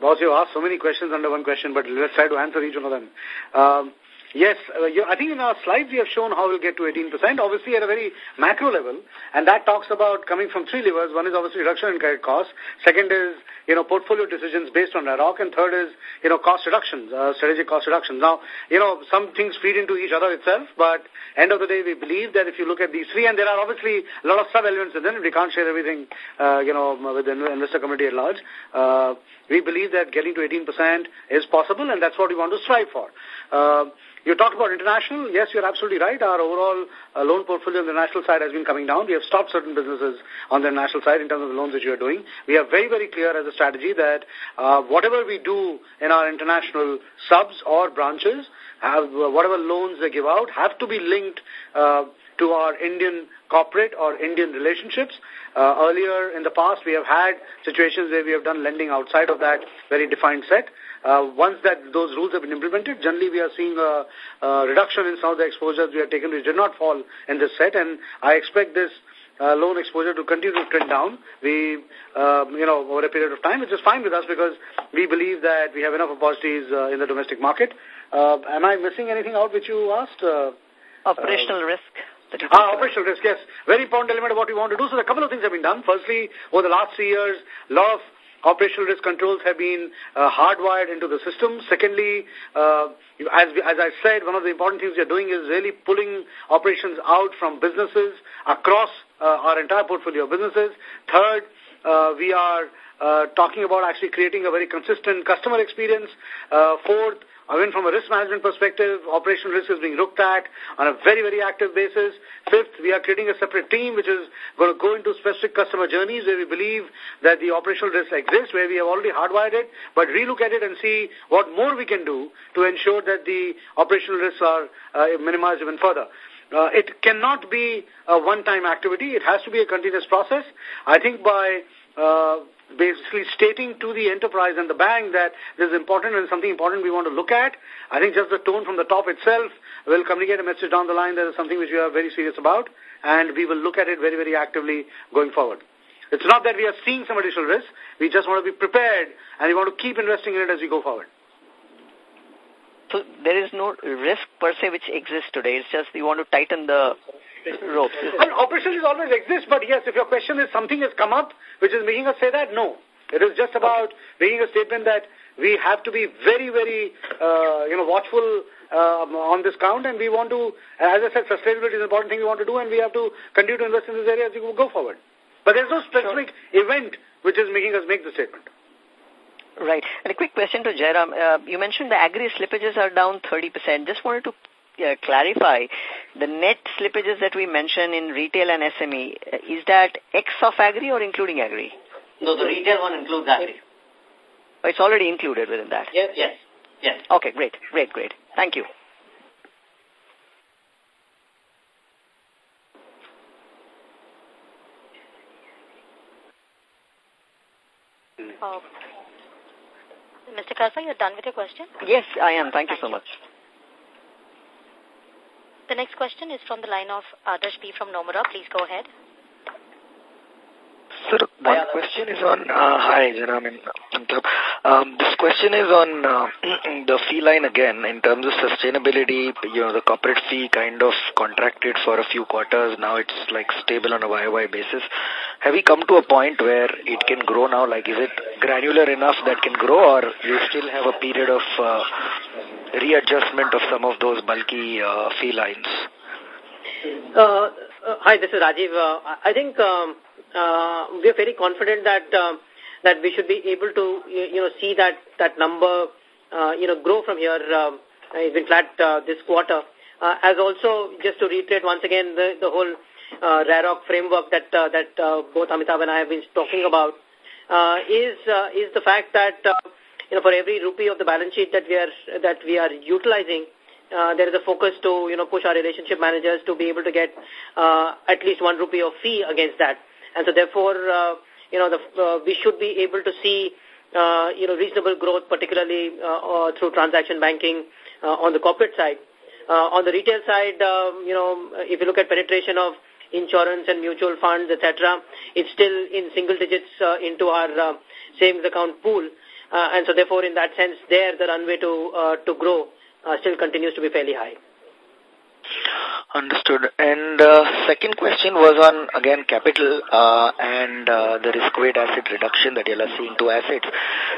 [SPEAKER 2] Boss, you asked so many questions under one question, but let's try to answer each one of them. Um, Yes, uh, you, I think in our slides we have shown how we'll get to 18%, obviously at a very macro level, and that talks about coming from three levers. One is obviously reduction in credit costs, second is, you know, portfolio decisions based on RAROC, and third is, you know, cost reductions, uh, strategic cost reductions. Now, you know, some things feed into each other itself, but end of the day, we believe that if you look at these three, and there are obviously a lot of sub-elements in them, we can't share everything, uh, you know, with the investor community at large, uh, we believe that getting to 18% is possible, and that's what we want to strive for. Uh, you talked about international. Yes, you're absolutely right. Our overall uh, loan portfolio on the national side has been coming down. We have stopped certain businesses on the national side in terms of the loans that you are doing. We are very, very clear as a strategy that uh, whatever we do in our international subs or branches, whatever loans they give out, have to be linked to our Indian corporate or Indian relationships uh, earlier in the past, we have had situations where we have done lending outside of that very defined set. Uh, once that those rules have been implemented, generally we are seeing a, a reduction in some of the exposures we have taken which did not fall in this set, and I expect this uh, loan exposure to continue to trend down. We, uh, you know, over a period of time, which is fine with us because we believe that we have enough opportunities uh, in the domestic market. Uh, am I missing anything out which you asked? Uh, Operational uh, risk. Ah, operational risk, yes. Very important element of what we want to do. So, a couple of things have been done. Firstly, over the last three years, a lot of operational risk controls have been uh, hardwired into the system. Secondly, uh, as, as I said, one of the important things we are doing is really pulling operations out from businesses across uh, our entire portfolio of businesses. Third, uh, we are uh, talking about actually creating a very consistent customer experience. Uh, fourth, I mean, from a risk management perspective, operational risk is being looked at on a very, very active basis. Fifth, we are creating a separate team which is going to go into specific customer journeys where we believe that the operational risk exists, where we have already hardwired it, but relook at it and see what more we can do to ensure that the operational risks are uh, minimized even further. Uh, it cannot be a one-time activity. It has to be a continuous process. I think by uh, basically stating to the enterprise and the bank that this is important and something important we want to look at. I think just the tone from the top itself will communicate a message down the line that is something which we are very serious about and we will look at it very, very actively going forward. It's not that we are seeing some additional risk. We just want to be prepared and we want to keep investing in it as we go forward.
[SPEAKER 9] So there is no risk per se which exists today. It's just we want to tighten the
[SPEAKER 2] and I mean, always exist, but yes, if your question is something has come up which is making us say that, no. It is just about okay. making a statement that we have to be very, very, uh, you know, watchful um, on this count, and we want to, as I said, sustainability is an important thing we want to do, and we have to continue to invest in this area as we go forward. But there's no specific event which is making us make the statement. Right.
[SPEAKER 9] And a quick question to Jairam. Uh, you mentioned the agri slippages are down 30%. Just wanted to uh, clarify, the net slippages that we mentioned in retail and SME, uh, is that X of agri or including agri? No, the retail one includes agri. Oh, it's already included within that? Yes, yes, yes. Okay, great, great, great. Thank you.
[SPEAKER 3] Uh, Mr. Kalsa, you're done with your question?
[SPEAKER 9] Yes, I am. Thank, Thank you so you. much.
[SPEAKER 3] The next question is from the line of Adarsh from Nomura. Please go ahead.
[SPEAKER 10] Sir, one question is on, uh, hi, Janam. Um, this question is on uh, the fee line again in terms of sustainability. You know, the corporate fee kind of contracted for a few quarters. Now it's like stable on a YOY basis. Have we come to a point where it can grow now? Like, is it granular enough that can grow or you still have a period of uh, readjustment of some of those bulky uh, fee lines?
[SPEAKER 5] Uh, uh, hi, this is Rajiv. Uh, I think um, uh, we are very confident that uh, that we should be able to you know see that that number uh, you know grow from here. Um, it's been flat uh, this quarter. Uh, as also, just to reiterate once again, the, the whole uh, RAROC framework that uh, that uh, both Amitabh and I have been talking about uh, is uh, is the fact that uh, you know, for every rupee of the balance sheet that we are, that we are utilizing, uh, there is a focus to, you know, push our relationship managers to be able to get uh, at least one rupee of fee against that. And so therefore, uh, you know, the, uh, we should be able to see, uh, you know, reasonable growth, particularly uh, uh through transaction banking uh, on the corporate side. Uh, on the retail side, um, you know, if you look at penetration of insurance and mutual funds, etc., it's still in single digits uh, into our uh, savings account pool. Uh, and so therefore, in that sense, there the runway to, uh, to grow uh, still continues to be fairly high.
[SPEAKER 10] Understood. And uh, second question was on, again, capital uh, and uh, the risk-weight asset reduction that you are seeing to assets.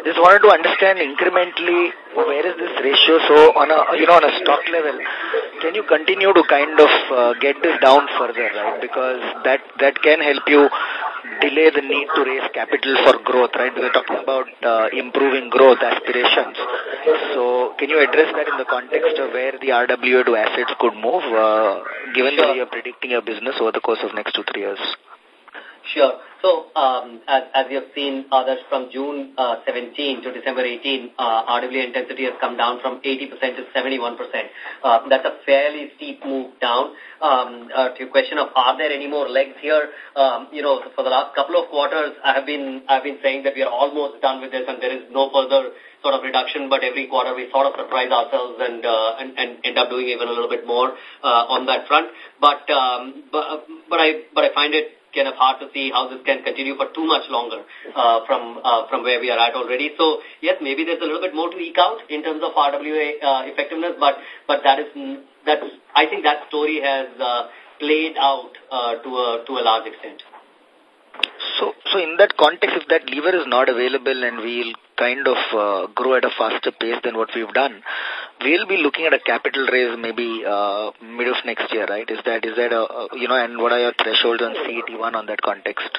[SPEAKER 10] Just wanted to understand incrementally where is this ratio. So, on a, you know, on a stock level, can you continue to kind of uh, get this down further, right? Because that, that can help you delay the need to raise capital for growth, right? We're talking about uh, improving growth aspirations. So can you address that in the context of where the RWA to assets could move, uh, given sure. that you're predicting your business over the course of next two, three years?
[SPEAKER 1] Sure. So um, as, as you have seen others from June uh, 17 to December 18, uh, RWA intensity has come down from 80% to 71%. Uh, that's a fairly steep move down. Um, uh, to your question of are there any more legs here, um, you know, for the last couple of quarters, I have been I've been saying that we are almost done with this and there is no further sort of reduction, but every quarter we sort of surprise ourselves and uh, and, and end up doing even a little bit more uh, on that front. But, um, but but I but I find it kind of hard to see how this can continue for too much longer uh, from uh, from where we are at already. So yes, maybe there's a little bit more to eke out in terms of RWA uh, effectiveness, but but that is mm, that's I think that story has uh, played out uh, to a to a large extent.
[SPEAKER 10] So, so in that context, if that lever is not available and we'll kind of uh, grow at a faster pace than what we've done, we'll be looking at a capital raise maybe uh, mid of next year, right? Is that is that a you know? And what are your thresholds on CET1 on that context?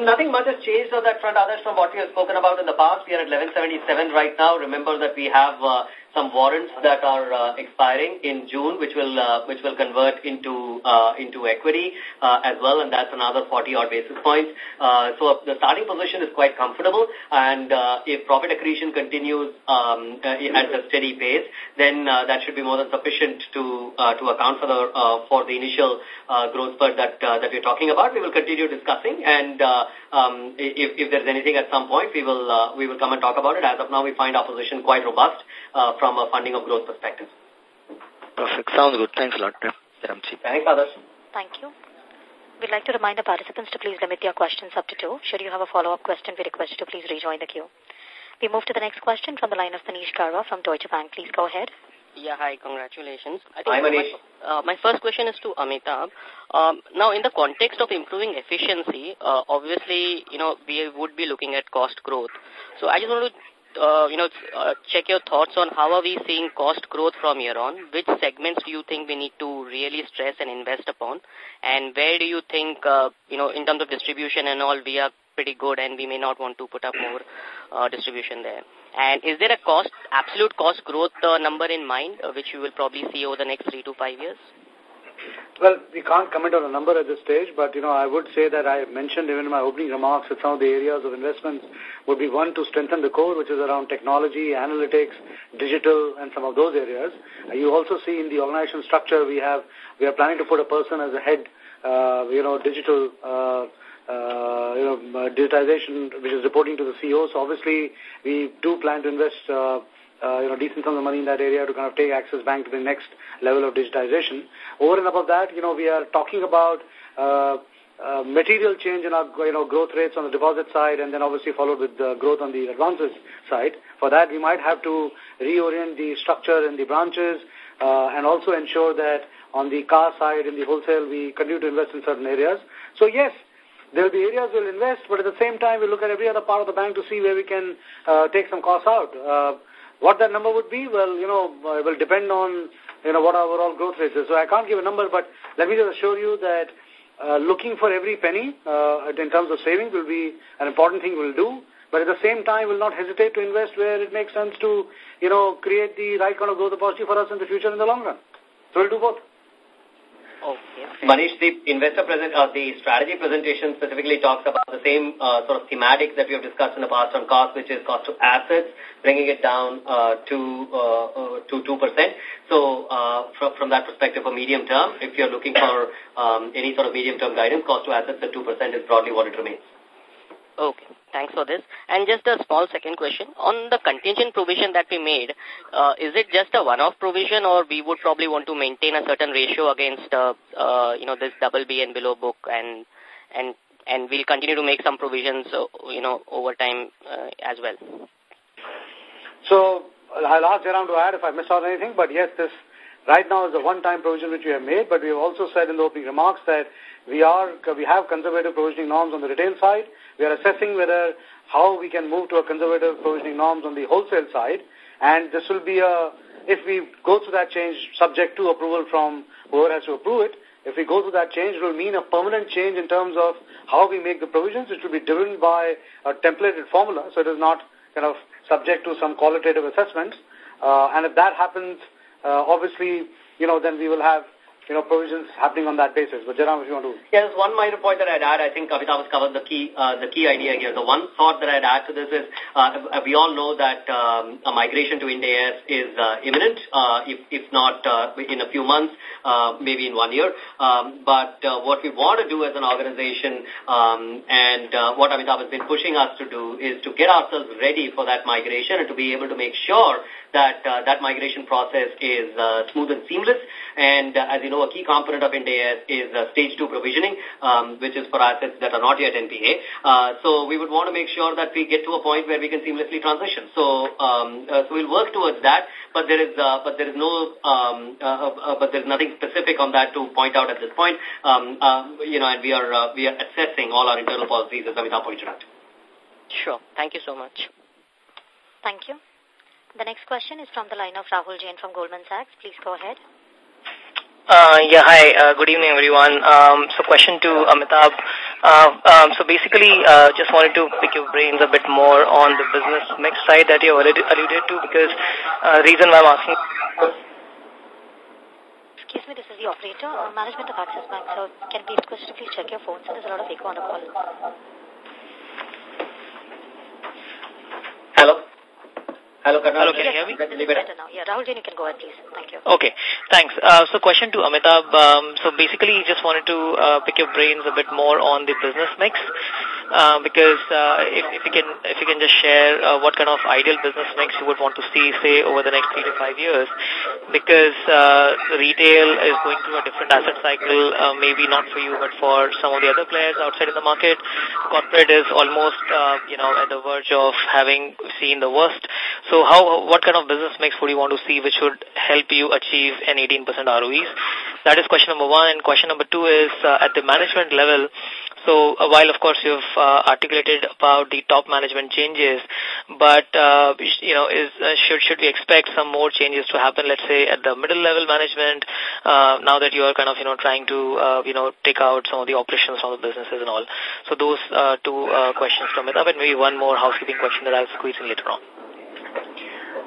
[SPEAKER 1] Nothing much has changed on that front, others from what we have spoken about in the past. We are at 1177 right now. Remember that we have uh, some warrants that are uh, expiring in June, which will uh, which will convert into uh, into equity uh, as well, and that's another 40 odd basis points. Uh, so the starting position is quite comfortable, and uh, if profit accretion continues um, uh, at a steady pace, then uh, that should be more than sufficient to uh, to account for the uh, for the initial uh, growth spurt that uh, that we're talking about. We will continue discussing, and uh, um, if if there's anything at some point, we will uh, we will come and talk about it. As of now, we find our position quite robust uh, from a funding of growth perspective. Perfect.
[SPEAKER 10] Sounds good. Thanks a lot, Ramchi. Thanks, Adarsh.
[SPEAKER 3] Thank you. We'd like to remind the participants to please limit their questions up to two. Should you have a follow-up question, we request you to please rejoin the queue. We move to the next question from the line of Manish Karwa from Deutsche Bank. Please go ahead.
[SPEAKER 7] Yeah, hi, congratulations. I think hi, Manish. My, uh, my first question is to Amitabh. Um, now, in the context of improving efficiency, uh, obviously, you know, we would be looking at cost growth. So I just want to uh, you know, uh, check your thoughts on how are we seeing cost growth from here on? Which segments do you think we need to really stress and invest upon? And where do you think, uh, you know, in terms of distribution and all, we are pretty good and we may not want to put up more uh, distribution there? And is there a cost, absolute cost growth uh, number in mind, uh, which you will probably see over the next three to five years?
[SPEAKER 2] Well, we can't comment on a number at this stage, but, you know, I would say that I mentioned even in my opening remarks that some of the areas of investments would be one to strengthen the core, which is around technology, analytics, digital, and some of those areas. Uh, you also see in the organization structure, we have, we are planning to put a person as a head, uh, you know, digital, uh, uh, you know, uh, digitization, which is reporting to the CEO. So obviously, we do plan to invest uh, uh, you know, decent sums of money in that area to kind of take Axis Bank to the next level of digitization. Over and above that, you know, we are talking about uh, uh, material change in our you know, growth rates on the deposit side and then obviously followed with the growth on the advances side. For that, we might have to reorient the structure and the branches uh, and also ensure that on the car side in the wholesale, we continue to invest in certain areas. So, yes, there will be areas we'll invest, but at the same time, we'll look at every other part of the bank to see where we can uh, take some costs out. Uh, what that number would be, well, you know, it will depend on, you know, what our overall growth rate is. So I can't give a number, but let me just assure you that uh, looking for every penny uh, in terms of savings will be an important thing we'll do. But at the same time, we'll not hesitate to invest where it makes sense to, you know, create the right kind of growth opportunity for us in the future in the long run. So we'll do both.
[SPEAKER 1] Okay. Manish, the investor present, uh, the strategy presentation specifically talks about the same uh, sort of thematic that we have discussed in the past on cost, which is cost to assets, bringing it down uh, to uh, uh, to two percent. So, uh, from from that perspective, for medium term, if you are looking for um, any sort of medium term guidance, cost to assets at two percent is broadly what it remains.
[SPEAKER 7] Okay, thanks for this. And just a small second question. On the contingent provision that we made, uh, is it just a one-off provision or we would probably want to maintain a certain ratio against, uh, uh, you know, this double B and below book and, and, and we'll continue to make some provisions, uh, you know, over time uh, as well?
[SPEAKER 2] So I'll ask Jairam to add if I missed out anything, but yes, this right now is a one-time provision which we have made, but we have also said in the opening remarks that we are we have conservative provisioning norms on the retail side, we are assessing whether how we can move to a conservative provisioning norms on the wholesale side. And this will be a, if we go through that change subject to approval from whoever has to approve it, if we go through that change, it will mean a permanent change in terms of how we make the provisions. It will be driven by a templated formula, so it is not kind of subject to some qualitative assessments. Uh, and if that happens, uh, obviously, you know, then we will have you know, provisions happening on that basis. But Jairam, if you want to...
[SPEAKER 1] Yeah, there's one minor point that I'd add. I think Kavita has covered the key, uh, the key idea here. The one thought that I'd add to this is uh, we all know that um, a migration to Ind AS is uh, imminent, uh, if, if not uh, in a few months, uh, maybe in one year. Um, but what we want to do as an organization um, and what Amitabh has been pushing us to do is to get ourselves ready for that migration and to be able to make sure that uh, that migration process is uh, smooth and seamless. And uh, as you know, a key component of Ind AS is uh, stage two provisioning, um, which is for assets that are not yet NPA. Uh, so we would want to make sure that we get to a point where we can seamlessly transition. So um, uh, so we'll work towards that, but there is uh, but there is no um, uh, uh, uh but there's nothing specific on that to point out at this point. Um, uh, you know, and we are uh, we are assessing all our internal policies as Avita pointed out. Sure.
[SPEAKER 3] Thank you so much. Thank you. The next question is from the line of Rahul Jain from Goldman Sachs. Please go ahead.
[SPEAKER 11] Uh, yeah, hi. Uh, good evening, everyone. Um, so question to Amitabh. Uh, um, so basically, uh, just wanted to pick your brains a bit more on the business mix side that you already alluded to because uh, reason why I'm asking...
[SPEAKER 3] Excuse me, this is the operator. Uh, management of Axis Bank, so can please, please check your phones. There's a lot of echo on the call.
[SPEAKER 11] Hello, Karnal. Hello, can you hear me? better
[SPEAKER 3] now. Yeah, Rahul Jain, you can go ahead, please. Thank you.
[SPEAKER 11] Okay, thanks. Uh, so question to Amitabh. Um, so basically, just wanted to uh, pick your brains a bit more on the business mix. Uh, because uh, if, if you can if you can just share uh, what kind of ideal business mix you would want to see, say, over the next three to five years, because uh, retail is going through a different asset cycle, uh, maybe not for you, but for some of the other players outside in the market. Corporate is almost uh, you know at the verge of having seen the worst. So, how what kind of business mix would you want to see, which would help you achieve an 18% ROEs? That is question number one. And question number two is uh, at the management level. So, uh, while of course you've uh, articulated about the top management changes, but uh, you know, is uh, should should we expect some more changes to happen? Let's say at the middle level management, uh, now that you are kind of you know trying to uh, you know take out some of the operations from the businesses and all. So those uh, two uh, questions from Itav, and maybe one more housekeeping question that I'll squeeze in later on.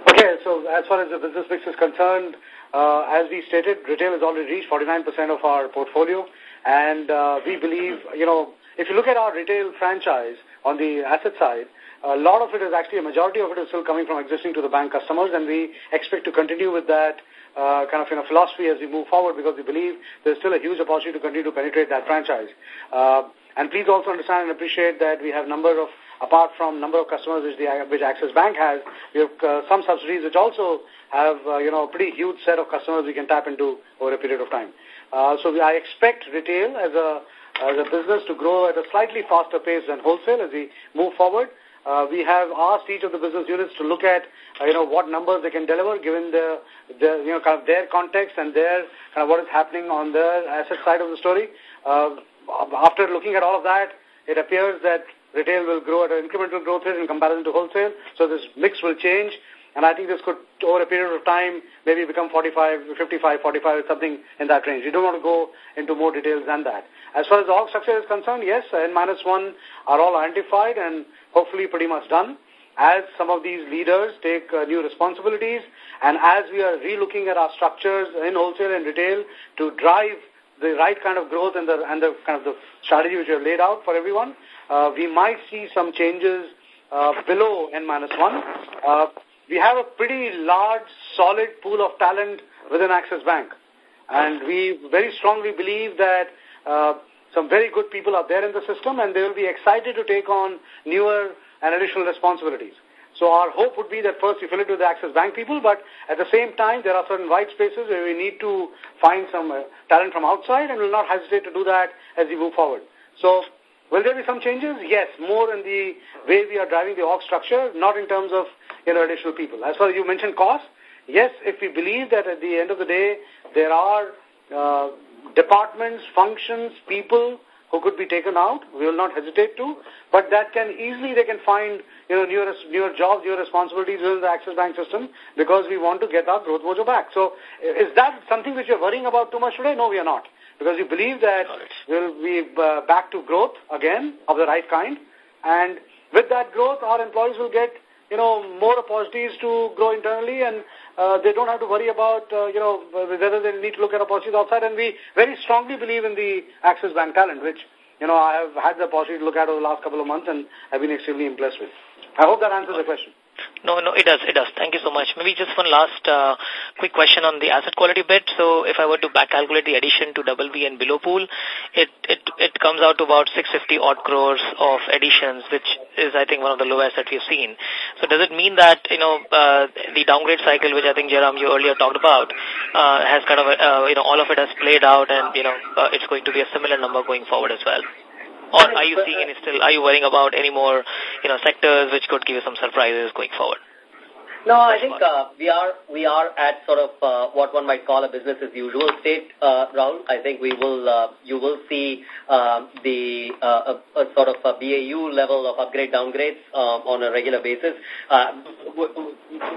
[SPEAKER 2] Okay, so as far as the business mix is concerned, uh, as we stated, retail has already reached 49% of our portfolio, and uh, we believe, you know, if you look at our retail franchise on the asset side, a lot of it is actually, a majority of it is still coming from existing to the bank customers, and we expect to continue with that uh, kind of you know, philosophy as we move forward because we believe there's still a huge opportunity to continue to penetrate that franchise. Uh, and please also understand and appreciate that we have number of, apart from number of customers which the which Axis Bank has, we have uh, some subsidies which also have uh, you know a pretty huge set of customers we can tap into over a period of time. Uh, so we, I expect retail as a uh, the business to grow at a slightly faster pace than wholesale as we move forward. Uh, we have asked each of the business units to look at, uh, you know, what numbers they can deliver given the, the, you know, kind of their context and their, kind of what is happening on the asset side of the story. Uh, after looking at all of that, it appears that retail will grow at an incremental growth rate in comparison to wholesale. So this mix will change. And I think this could, over a period of time, maybe become 45, 55, 45, something in that range. You don't want to go into more details than that. As far as the org structure is concerned, yes, N minus 1 are all identified and hopefully pretty much done. As some of these leaders take uh, new responsibilities and as we are relooking at our structures in wholesale and retail to drive the right kind of growth and the, and the kind of the strategy which we have laid out for everyone, uh, we might see some changes uh, below N minus 1 we have a pretty large, solid pool of talent within Axis Bank. And we very strongly believe that uh, some very good people are there in the system and they will be excited to take on newer and additional responsibilities. So our hope would be that first we fill it with the Axis Bank people, but at the same time there are certain white spaces where we need to find some uh, talent from outside and we'll not hesitate to do that as we move forward. So Will there be some changes? Yes, more in the way we are driving the org structure, not in terms of you know additional people. As far as you mentioned cost, yes, if we believe that at the end of the day there are uh, departments, functions, people who could be taken out, we will not hesitate to. But that can easily they can find you know newer newer jobs, newer responsibilities within the Axis Bank system because we want to get our growth mojo back. So is that something which you're worrying about too much today? No, we are not because we believe that we'll be uh, back to growth again of the right kind. And with that growth, our employees will get, you know, more opportunities to grow internally and uh, they don't have to worry about, uh, you know, whether they need to look at opportunities outside. And we very strongly believe in the Axis Bank talent, which, you know, I have had the opportunity to look at over the last couple of months and I've been extremely impressed with. I hope that answers the question.
[SPEAKER 11] No, no, it does. It does. Thank you so much. Maybe just one last uh, quick question on the asset quality bit. So if I were to back calculate the addition to double B and below pool, it, it, it comes out to about 650 odd crores of additions, which is, I think, one of the lowest that we've seen. So does it mean that, you know, uh, the downgrade cycle, which I think, Jairam, you earlier talked about, uh, has kind of, uh, you know, all of it has played out and, you know, uh, it's going to be a similar number going forward as well? Or are you seeing any still, are you worrying about any more, you know, sectors which could give you some surprises going forward?
[SPEAKER 1] No, I think uh, we are we are at sort of uh, what one might call a business as usual state, uh, Rahul. I think we will uh, you will see um, the uh, a, a sort of a BAU level of upgrade downgrades um, on a regular basis. Uh,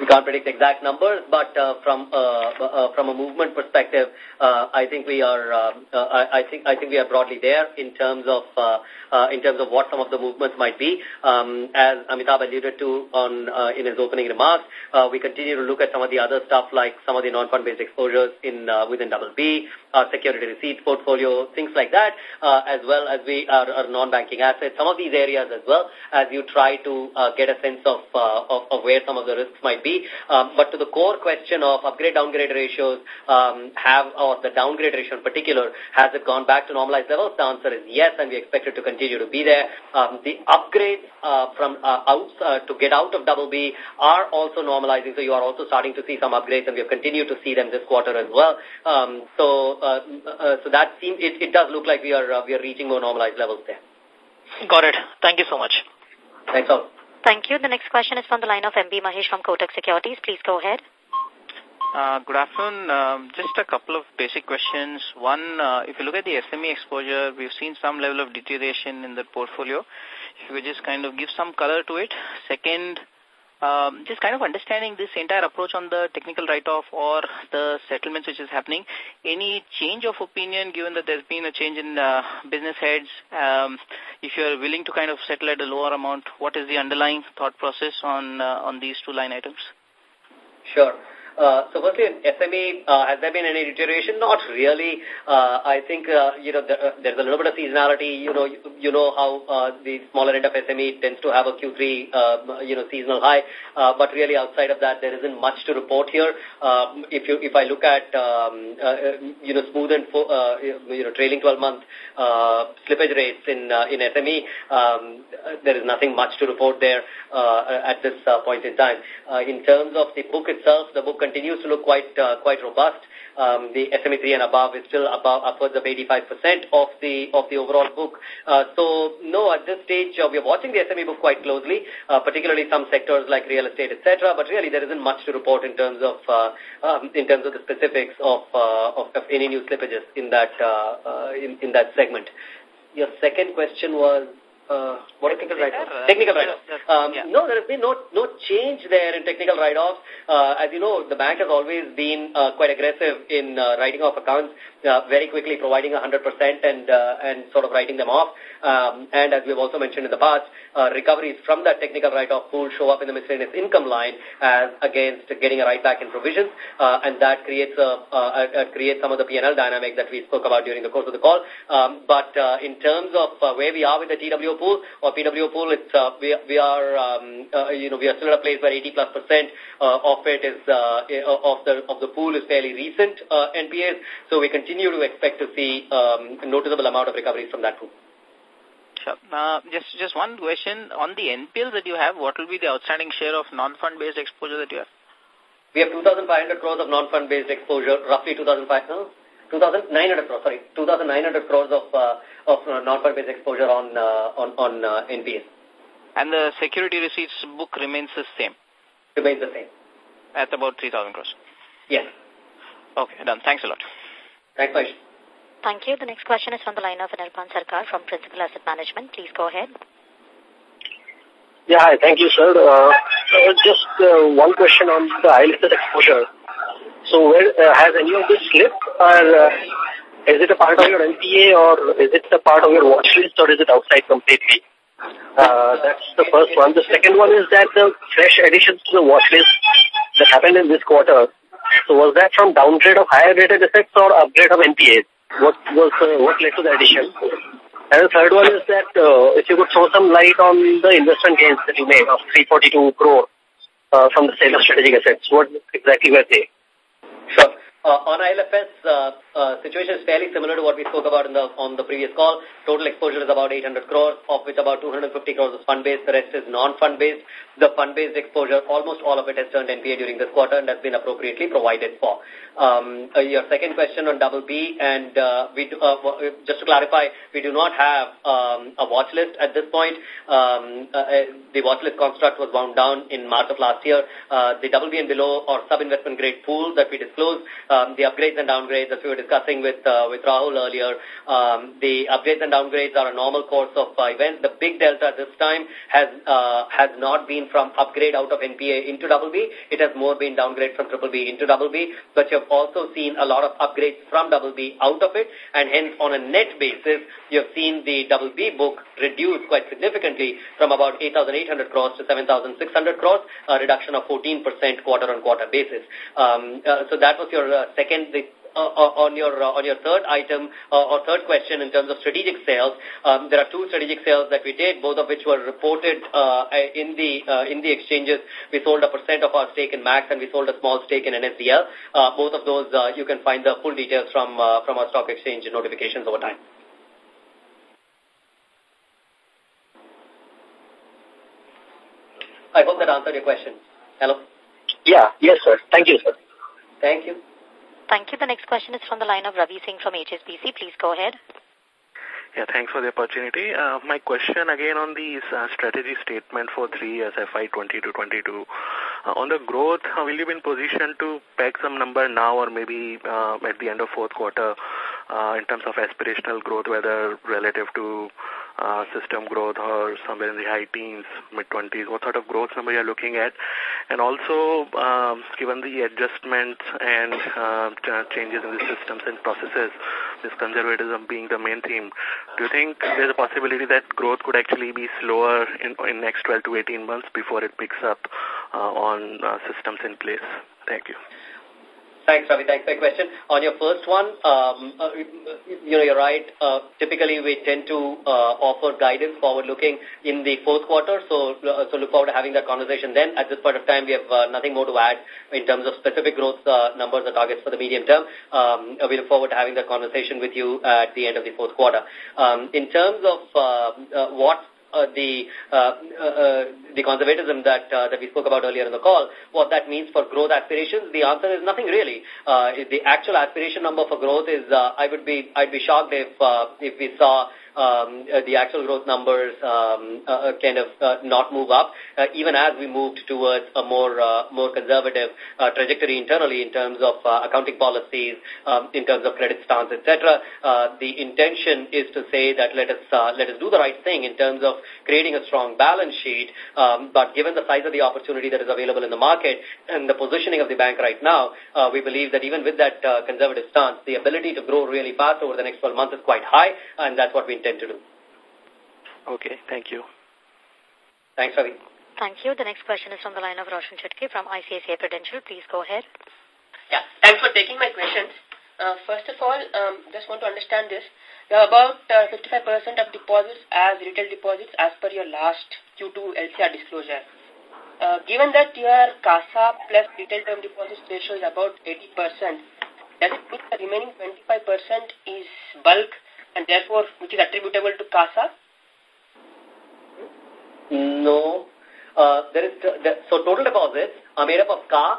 [SPEAKER 1] we can't predict exact numbers, but uh, from uh, uh, from a movement perspective, uh, I think we are um, uh, I, I think I think we are broadly there in terms of uh, uh, in terms of what some of the movements might be. Um, as Amitabh alluded to on uh, in his opening remarks, uh, we continue to look at some of the other stuff like some of the non-fund based exposures in uh, within double B our security receipts portfolio, things like that, uh, as well as we our, our non-banking assets, some of these areas as well, as you try to uh, get a sense of, uh, of, of where some of the risks might be. Um, but to the core question of upgrade-downgrade ratios, um, have or the downgrade ratio in particular, has it gone back to normalized levels? The answer is yes, and we expect it to continue to be there. Um, the upgrades uh, from uh, out uh, to get out of double B are also normalizing, so you are also starting to see some upgrades, and we have continued to see them this quarter as well. Um, so uh, uh, so that seems it, it does look like we are uh, we are reaching more normalized levels there.
[SPEAKER 3] Got it.
[SPEAKER 11] Thank you so much.
[SPEAKER 1] Thanks all.
[SPEAKER 3] Thank you. The next question is from the line of MB Mahesh from Kotak Securities. Please go ahead.
[SPEAKER 11] Uh, good afternoon. Um, just a couple of basic questions. One, uh, if you look at the SME exposure, we've seen some level of deterioration in the portfolio. If you could just kind of give some color to it. Second, um, just kind of understanding this entire approach on the technical write-off or the settlements which is happening, any change of opinion given that there's been a change in uh, business heads? Um, if you're willing to kind of settle at a lower amount, what is the underlying thought process on uh, on these two line items?
[SPEAKER 1] Sure. Uh, so firstly, SME, uh, has there been any deterioration? Not really. Uh, I think, uh, you know, there, uh, there's a little bit of seasonality. You know, you, you know how uh, the smaller end of SME tends to have a Q3, uh, um, you know, seasonal high. Uh, but really outside of that, there isn't much to report here. Um, if you, if I look at, um, uh, uh you know, smooth and, uh, you know, trailing 12 month uh, slippage rates in, uh, in SME, um, there is nothing much to report there uh, at this uh, point in time. Uh, in terms of the book itself, the book continues to look quite uh, quite robust. Um, the SME3 and above is still above upwards of 85% of the of the overall book. Uh, so no, at this stage uh, we are watching the SME book quite closely, uh, particularly some sectors like real estate, etc. But really, there isn't much to report in terms of uh, um, in terms of the specifics of, uh, of of any new slippages in that uh, uh, in in that segment. Your second question was uh, what is technical write-off? technical write-off. Um, yeah. No, there has been no no change there in technical write-offs. Uh, as you know, the bank has always been uh, quite aggressive in uh, writing off accounts uh, very quickly, providing 100% and uh, and sort of writing them off. Um, and as we've also mentioned in the past, uh, recoveries from that technical write-off pool show up in the miscellaneous income line as against getting a write-back in provisions, uh, and that creates a uh, creates some of the P&L dynamic that we spoke about during the course of the call. Um, but uh, in terms of uh, where we are with the TWO PWO pool or PWO pool. It's uh, we we are um, uh, you know we are still at a place where 80 plus percent uh, of it is uh, uh, of the of the pool is fairly recent uh, NPAs. So we
[SPEAKER 11] continue to expect to see um, a noticeable amount of recoveries from that pool. Sure. Uh, just just one question on the NPLs that you have. What will be the outstanding share of non-fund based exposure that you have? We have 2,500 crores of non-fund based exposure, roughly 2,500.
[SPEAKER 1] 2,900 crores, sorry, 2,900 crores of, uh, of uh, non par exposure on, uh, on,
[SPEAKER 11] on uh, NPS. And the security receipts book remains the same? Remains the same. At about 3,000 crores? Yes. Okay, done. Thanks a lot.
[SPEAKER 3] Thanks, Mahesh. Thank you. The next question is from the line of Anirban Sarkar from Principal Asset Management. Please go ahead.
[SPEAKER 2] Yeah, hi. Thank you, sir. Uh, just uh, one
[SPEAKER 10] question on the IL&FS exposure. So where, uh, has any of this slipped? Or, uh, is it a part of your NPA, or is it a part of your watch list or is it outside completely?
[SPEAKER 1] Uh, that's the first one. The second one is that the fresh additions to the watch list that happened in this quarter, so was that from downgrade of higher rated assets or upgrade of NPA? What was uh, what led to the addition? And the third one is that uh, if you could throw some light on the investment gains that you made of 342 crore uh, from the sale of strategic assets, what exactly were they? Sure. Uh, on IL&FS, uh, uh, situation is fairly similar to what we spoke about in the, on the previous call. Total exposure is about 800 crores, of which about 250 crores is fund-based. The rest is non-fund-based. The fund-based exposure, almost all of it has turned NPA during this quarter and has been appropriately provided for. Um, uh, your second question on double B, and uh, we do, uh, uh, just to clarify, we do not have um, a watch list at this point. Um, the watch list construct was wound down in March of last year. the double B and below or sub-investment grade pool that we disclosed, um, the upgrades and downgrades that we were discussing with, uh, with Rahul earlier, um, the upgrades and downgrades are a normal course of uh, events. The big delta this time has, uh, has not been from upgrade out of NPA into double B. It has more been downgrade from triple B into double B. but you have also seen a lot of upgrades from double B out of it, and hence on a net basis, you have seen the double B book reduce quite significantly from about 8,800 crores to 7,600 crores, a reduction of 14% quarter-on-quarter basis. Um, uh, so that was your uh, second, the uh, uh, on your uh, on your third item or third question in terms of strategic sales, um, there are two strategic sales that we did, both of which were reported in the in the exchanges. We sold a percent of our stake in Max and we sold a small stake in NSDL. both of those you can find the full details from from our stock exchange notifications over time.
[SPEAKER 3] I hope that answered your question.
[SPEAKER 1] Hello?
[SPEAKER 9] Yeah, yes, sir. Thank you, sir.
[SPEAKER 3] Thank you. Thank you. The next question is from the line of Ravi Singh from HSBC. Please go ahead.
[SPEAKER 2] Yeah, thanks for the opportunity. Uh, my question again on the uh, strategy statement for three years, FY 20 to 22. Uh, on the
[SPEAKER 10] growth, uh, will you be in position to peg some number now or maybe uh, at the end of fourth quarter
[SPEAKER 2] in terms of aspirational growth, whether relative to uh, system growth or somewhere in the high teens, mid-20s? What sort of growth number you're looking at? And also, um, given the adjustments and uh, changes in the systems and processes,
[SPEAKER 10] this conservatism being the main theme, do you think there's a possibility that growth could actually be slower in, in next 12 to 18 months before it picks up uh, on uh, systems in place? Thank you.
[SPEAKER 1] Thanks, Ravi. Thanks for the question. On your first one, um, uh, you know, you're right. Uh, typically, we tend to uh, offer guidance forward-looking in the fourth quarter, so uh, so look forward to having that conversation then. At this point of time, we have uh, nothing more to add in terms of specific growth uh, numbers or targets for the medium term. Um, we look forward to having that conversation with you at the end of the fourth quarter. Um, in terms of what uh, the uh, uh, the conservatism that that we spoke about earlier in the call, what that means for growth aspirations, the answer is nothing really. the actual aspiration number for growth is I would be I'd be shocked if if we saw um, uh, the actual growth numbers um, uh, uh, kind of uh, not move up, uh, even as we moved towards a more uh, more conservative uh, trajectory internally in terms of uh, accounting policies, um, in terms of credit stance, etc. Uh, the intention is to say that let us uh, let us do the right thing in terms of creating a strong balance sheet, um, but given the size of the opportunity that is available in the market and the positioning of the bank right now, uh, we believe that even with that uh, conservative stance, the ability to grow really fast over the next 12 months is quite high, and that's what we intend to do. Okay, thank you. Thanks, Ravi.
[SPEAKER 3] Thank you. The next question is from the line of Roshan Chutkey from ICICI Prudential. Please go ahead. Yeah, thanks for taking my questions. Uh, first of all,
[SPEAKER 12] um, just want to understand this. You have about 55% uh, of deposits as retail deposits as per your last Q2 LCR disclosure. Uh, given that your CASA plus retail term deposits ratio is about 80%, does it mean the remaining 25% is bulk and therefore which is attributable to CASA?
[SPEAKER 1] No. Uh, there is so total deposits are made up of CA,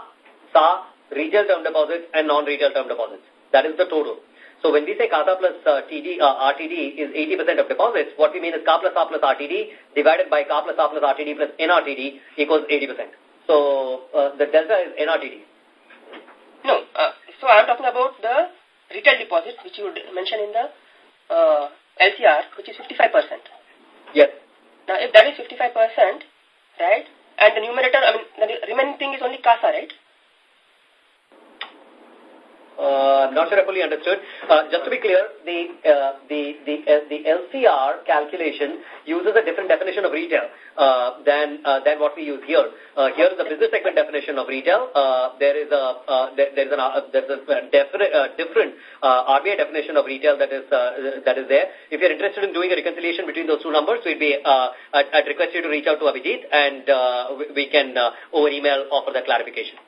[SPEAKER 1] SA, retail term deposits and non-retail term deposits. That is the total. So when we say CASA plus uh, TD, uh, RTD is 80% of deposits, what we mean is CA plus A plus RTD divided by CA plus A plus RTD plus NRTD equals 80%. So uh, the delta is NRTD. No, uh,
[SPEAKER 12] so I'm talking about the retail deposits which you mentioned in the uh, LCR, which is 55%. Yes. Now, if that is 55%, right, and the numerator, I mean, the remaining thing is only CASA,
[SPEAKER 1] right? Uh, not sure I fully understood. Uh, just to be clear, the uh, the the uh, the LCR calculation uses a different definition of retail uh, than uh, than what we use here. Uh, here is the business segment definition of retail. Uh, there is a uh, there, there is an uh, there's a different uh, different uh, RBI definition of retail that is uh, that is there. If you're interested in doing a reconciliation between those two numbers, we'd be uh, I'd, I'd request you to reach out to Abhijit and uh, we, we can uh, over email offer that clarification.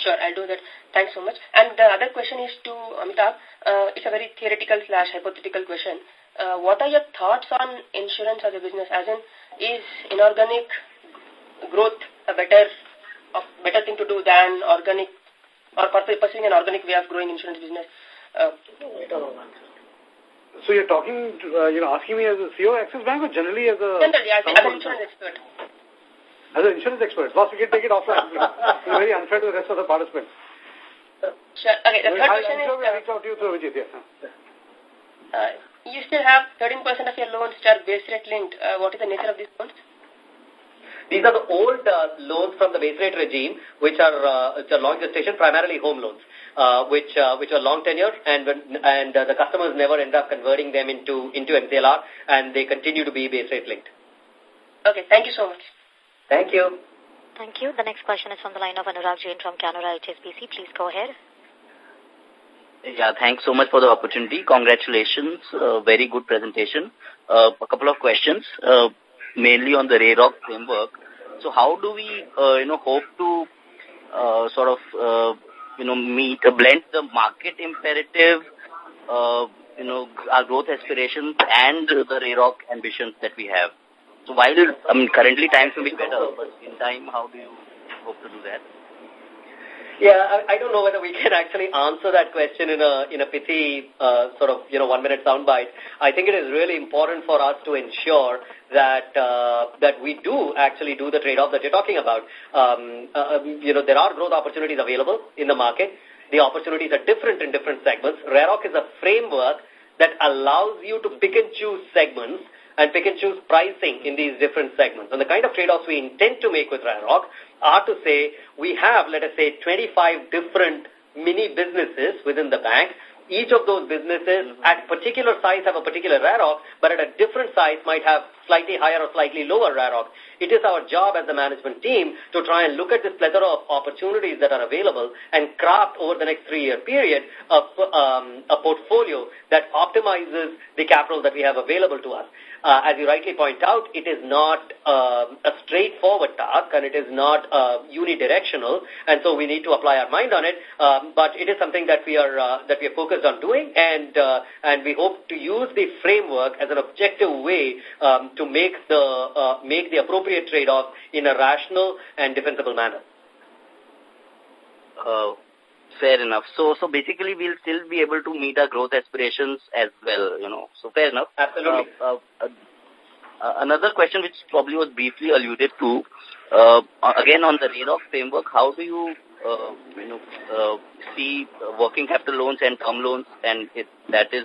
[SPEAKER 12] Sure, I'll do that. Thanks so much. And the other question is to Amitabh. Uh, it's a very theoretical slash hypothetical question. Uh, what are your thoughts on insurance as a business? As in, is inorganic growth a better a better thing to do than organic or pursuing an organic way of growing insurance business? Uh,
[SPEAKER 2] so you're talking, you know, asking me as a CEO of Axis Bank or generally as a... Generally, as an insurance expert. As an insurance expert, last we can take it offline. it's very unfair to the rest of the participants.
[SPEAKER 12] Sure. Okay, the third I, question i is... I'll uh, reach out to
[SPEAKER 2] you through Vijay. Yeah.
[SPEAKER 1] Uh,
[SPEAKER 12] you still have 13% of your loans which are base rate linked. Uh, what is the nature of these loans?
[SPEAKER 1] These are the old uh, loans from the base rate regime, which are uh, which are long gestation, primarily home loans, uh, which uh, which are long tenure, and and uh, the customers never end up converting them into into MCLR, and they continue to be base rate linked.
[SPEAKER 3] Okay, thank you so much. Thank you. Thank you. The next question is from the line of Anurag Jain from Canara HSBC. Please go ahead.
[SPEAKER 13] Yeah, thanks so much for the opportunity. Congratulations. Uh, very good presentation. Uh, a couple of questions, uh, mainly on the RAROC framework. So how do we, you know, hope to sort of, you know, meet, blend the market imperative, you know, our growth aspirations and the RAROC ambitions that we have?
[SPEAKER 1] So while I mean, currently times will be better, but in time, how do you hope to do that? Yeah, I, don't know whether we can actually answer that question in a in a pithy uh, sort of you know one minute soundbite. I think it is really important for us to ensure that uh, that we do actually do the trade off that you're talking about. Um, uh, um, you know, there are growth opportunities available in the market. The opportunities are different in different segments. RAROC is a framework that allows you to pick and choose segments and pick and choose pricing in these different segments. And the kind of trade-offs we intend to make with RAROC are to say we have, let us say, 25 different mini businesses within the bank. Each of those businesses mm -hmm. at particular size have a particular RAROC, but at a different size might have slightly higher or slightly lower RAROC. It is our job as the management team to try and look at this plethora of opportunities that are available and craft over the next three-year period a, um, a portfolio that optimizes the capital that we have available to us uh, as you rightly point out, it is not um, a straightforward task and it is not uh, unidirectional, and so we need to apply our mind on it. Um, but it is something that we are uh, that we are focused on doing, and uh, and we hope to use the framework as an objective way um, to make the uh, make the appropriate trade-off in a rational and defensible manner. Uh, Fair enough. So, so basically we'll still be able to meet our growth
[SPEAKER 13] aspirations as well, you know. So fair enough. Absolutely. Uh, uh, uh, uh another question which probably was briefly alluded to, uh, again on the RAROC framework, how do you, uh, you know, uh, see uh, working capital loans and term loans and that is,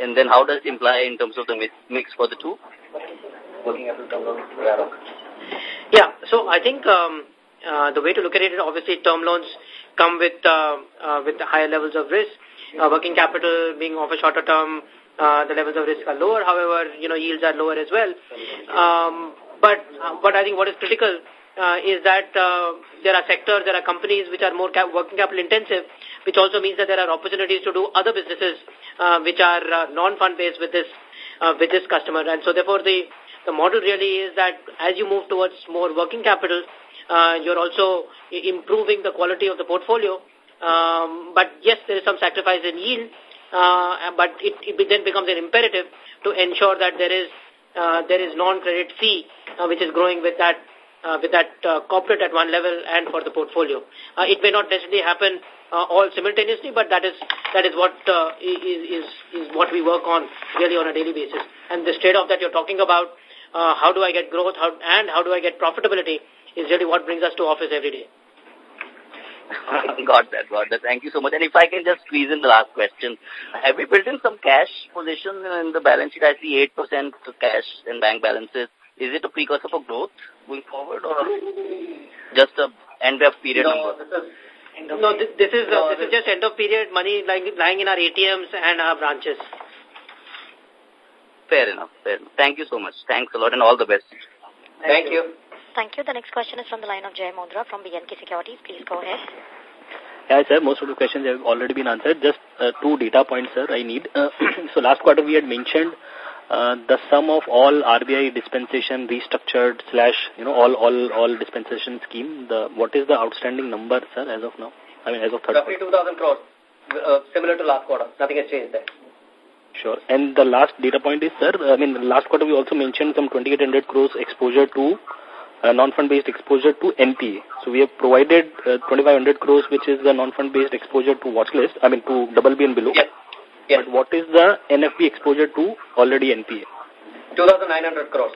[SPEAKER 13] and then how does it imply in terms of the mix for the two? Working
[SPEAKER 5] capital term loans, Yeah, so I think um, uh, the way to look at it is obviously term loans come with uh, uh, with higher levels of risk. Uh, working capital being of a shorter term, uh, the levels of risk are lower. However, you know yields are lower as well. Um, but but I think what is critical uh, is that uh, there are sectors, there are companies which are more cap working capital intensive, which also means that there are opportunities to do other businesses uh, which are uh, non-fund based with this uh, with this customer. And so, therefore, the the model really is that as you move towards more working capital, uh, you're also improving the quality of the portfolio. Um, but yes, there is some sacrifice in yield, uh, but it, it then becomes an imperative to ensure that there is uh, there is non-credit fee uh, which is growing with that uh, with that uh, corporate at one level and for the portfolio. Uh, it may not necessarily happen uh, all simultaneously, but that is that is what uh, is, is is what we work on really on a daily basis. And the trade-off that you're talking about, uh, how do I get growth how, and how do I get profitability? is really what brings us to office every day.
[SPEAKER 13] got that, got that. Thank you so much. And if I can just squeeze in the last question, have we built in some cash position in the balance sheet? I see 8% cash in bank balances. Is it a precursor for growth going forward or just a end of period no, number?
[SPEAKER 5] This is, no, this, this is no, this, this is just end of period money lying, lying in our ATMs and our branches.
[SPEAKER 13] Fair enough. Fair enough. Thank you so much. Thanks a lot and all the best.
[SPEAKER 3] Thank, Thank you. you. Thank you. The next question is from the line of Jay Mundra from BNK Securities. Please go ahead.
[SPEAKER 10] Yeah, sir, most of the questions have already been answered. Just uh, two data points, sir, I need. Uh, so last quarter we had mentioned uh, the sum of all RBI dispensation restructured slash, you know, all all all dispensation scheme. The What is the outstanding number, sir, as of now? I mean, as of third Roughly
[SPEAKER 1] 2,000 crores, similar to last quarter. Nothing has changed there.
[SPEAKER 10] Sure. And the last data point is, sir, I mean, last quarter we also mentioned some 2,800 crores exposure to uh, non-fund based exposure to NPA. So we have provided uh, 2500 crores, which is the non-fund based exposure to watch list, I mean to double B and below. Yes. yes. But what is the NFB exposure to already NPA? 2900 crores.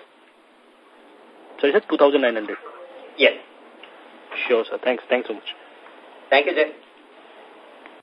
[SPEAKER 1] Sorry, sir,
[SPEAKER 13] 2900. Yes. Sure, sir. Thanks. Thanks so much.
[SPEAKER 1] Thank you, Jay.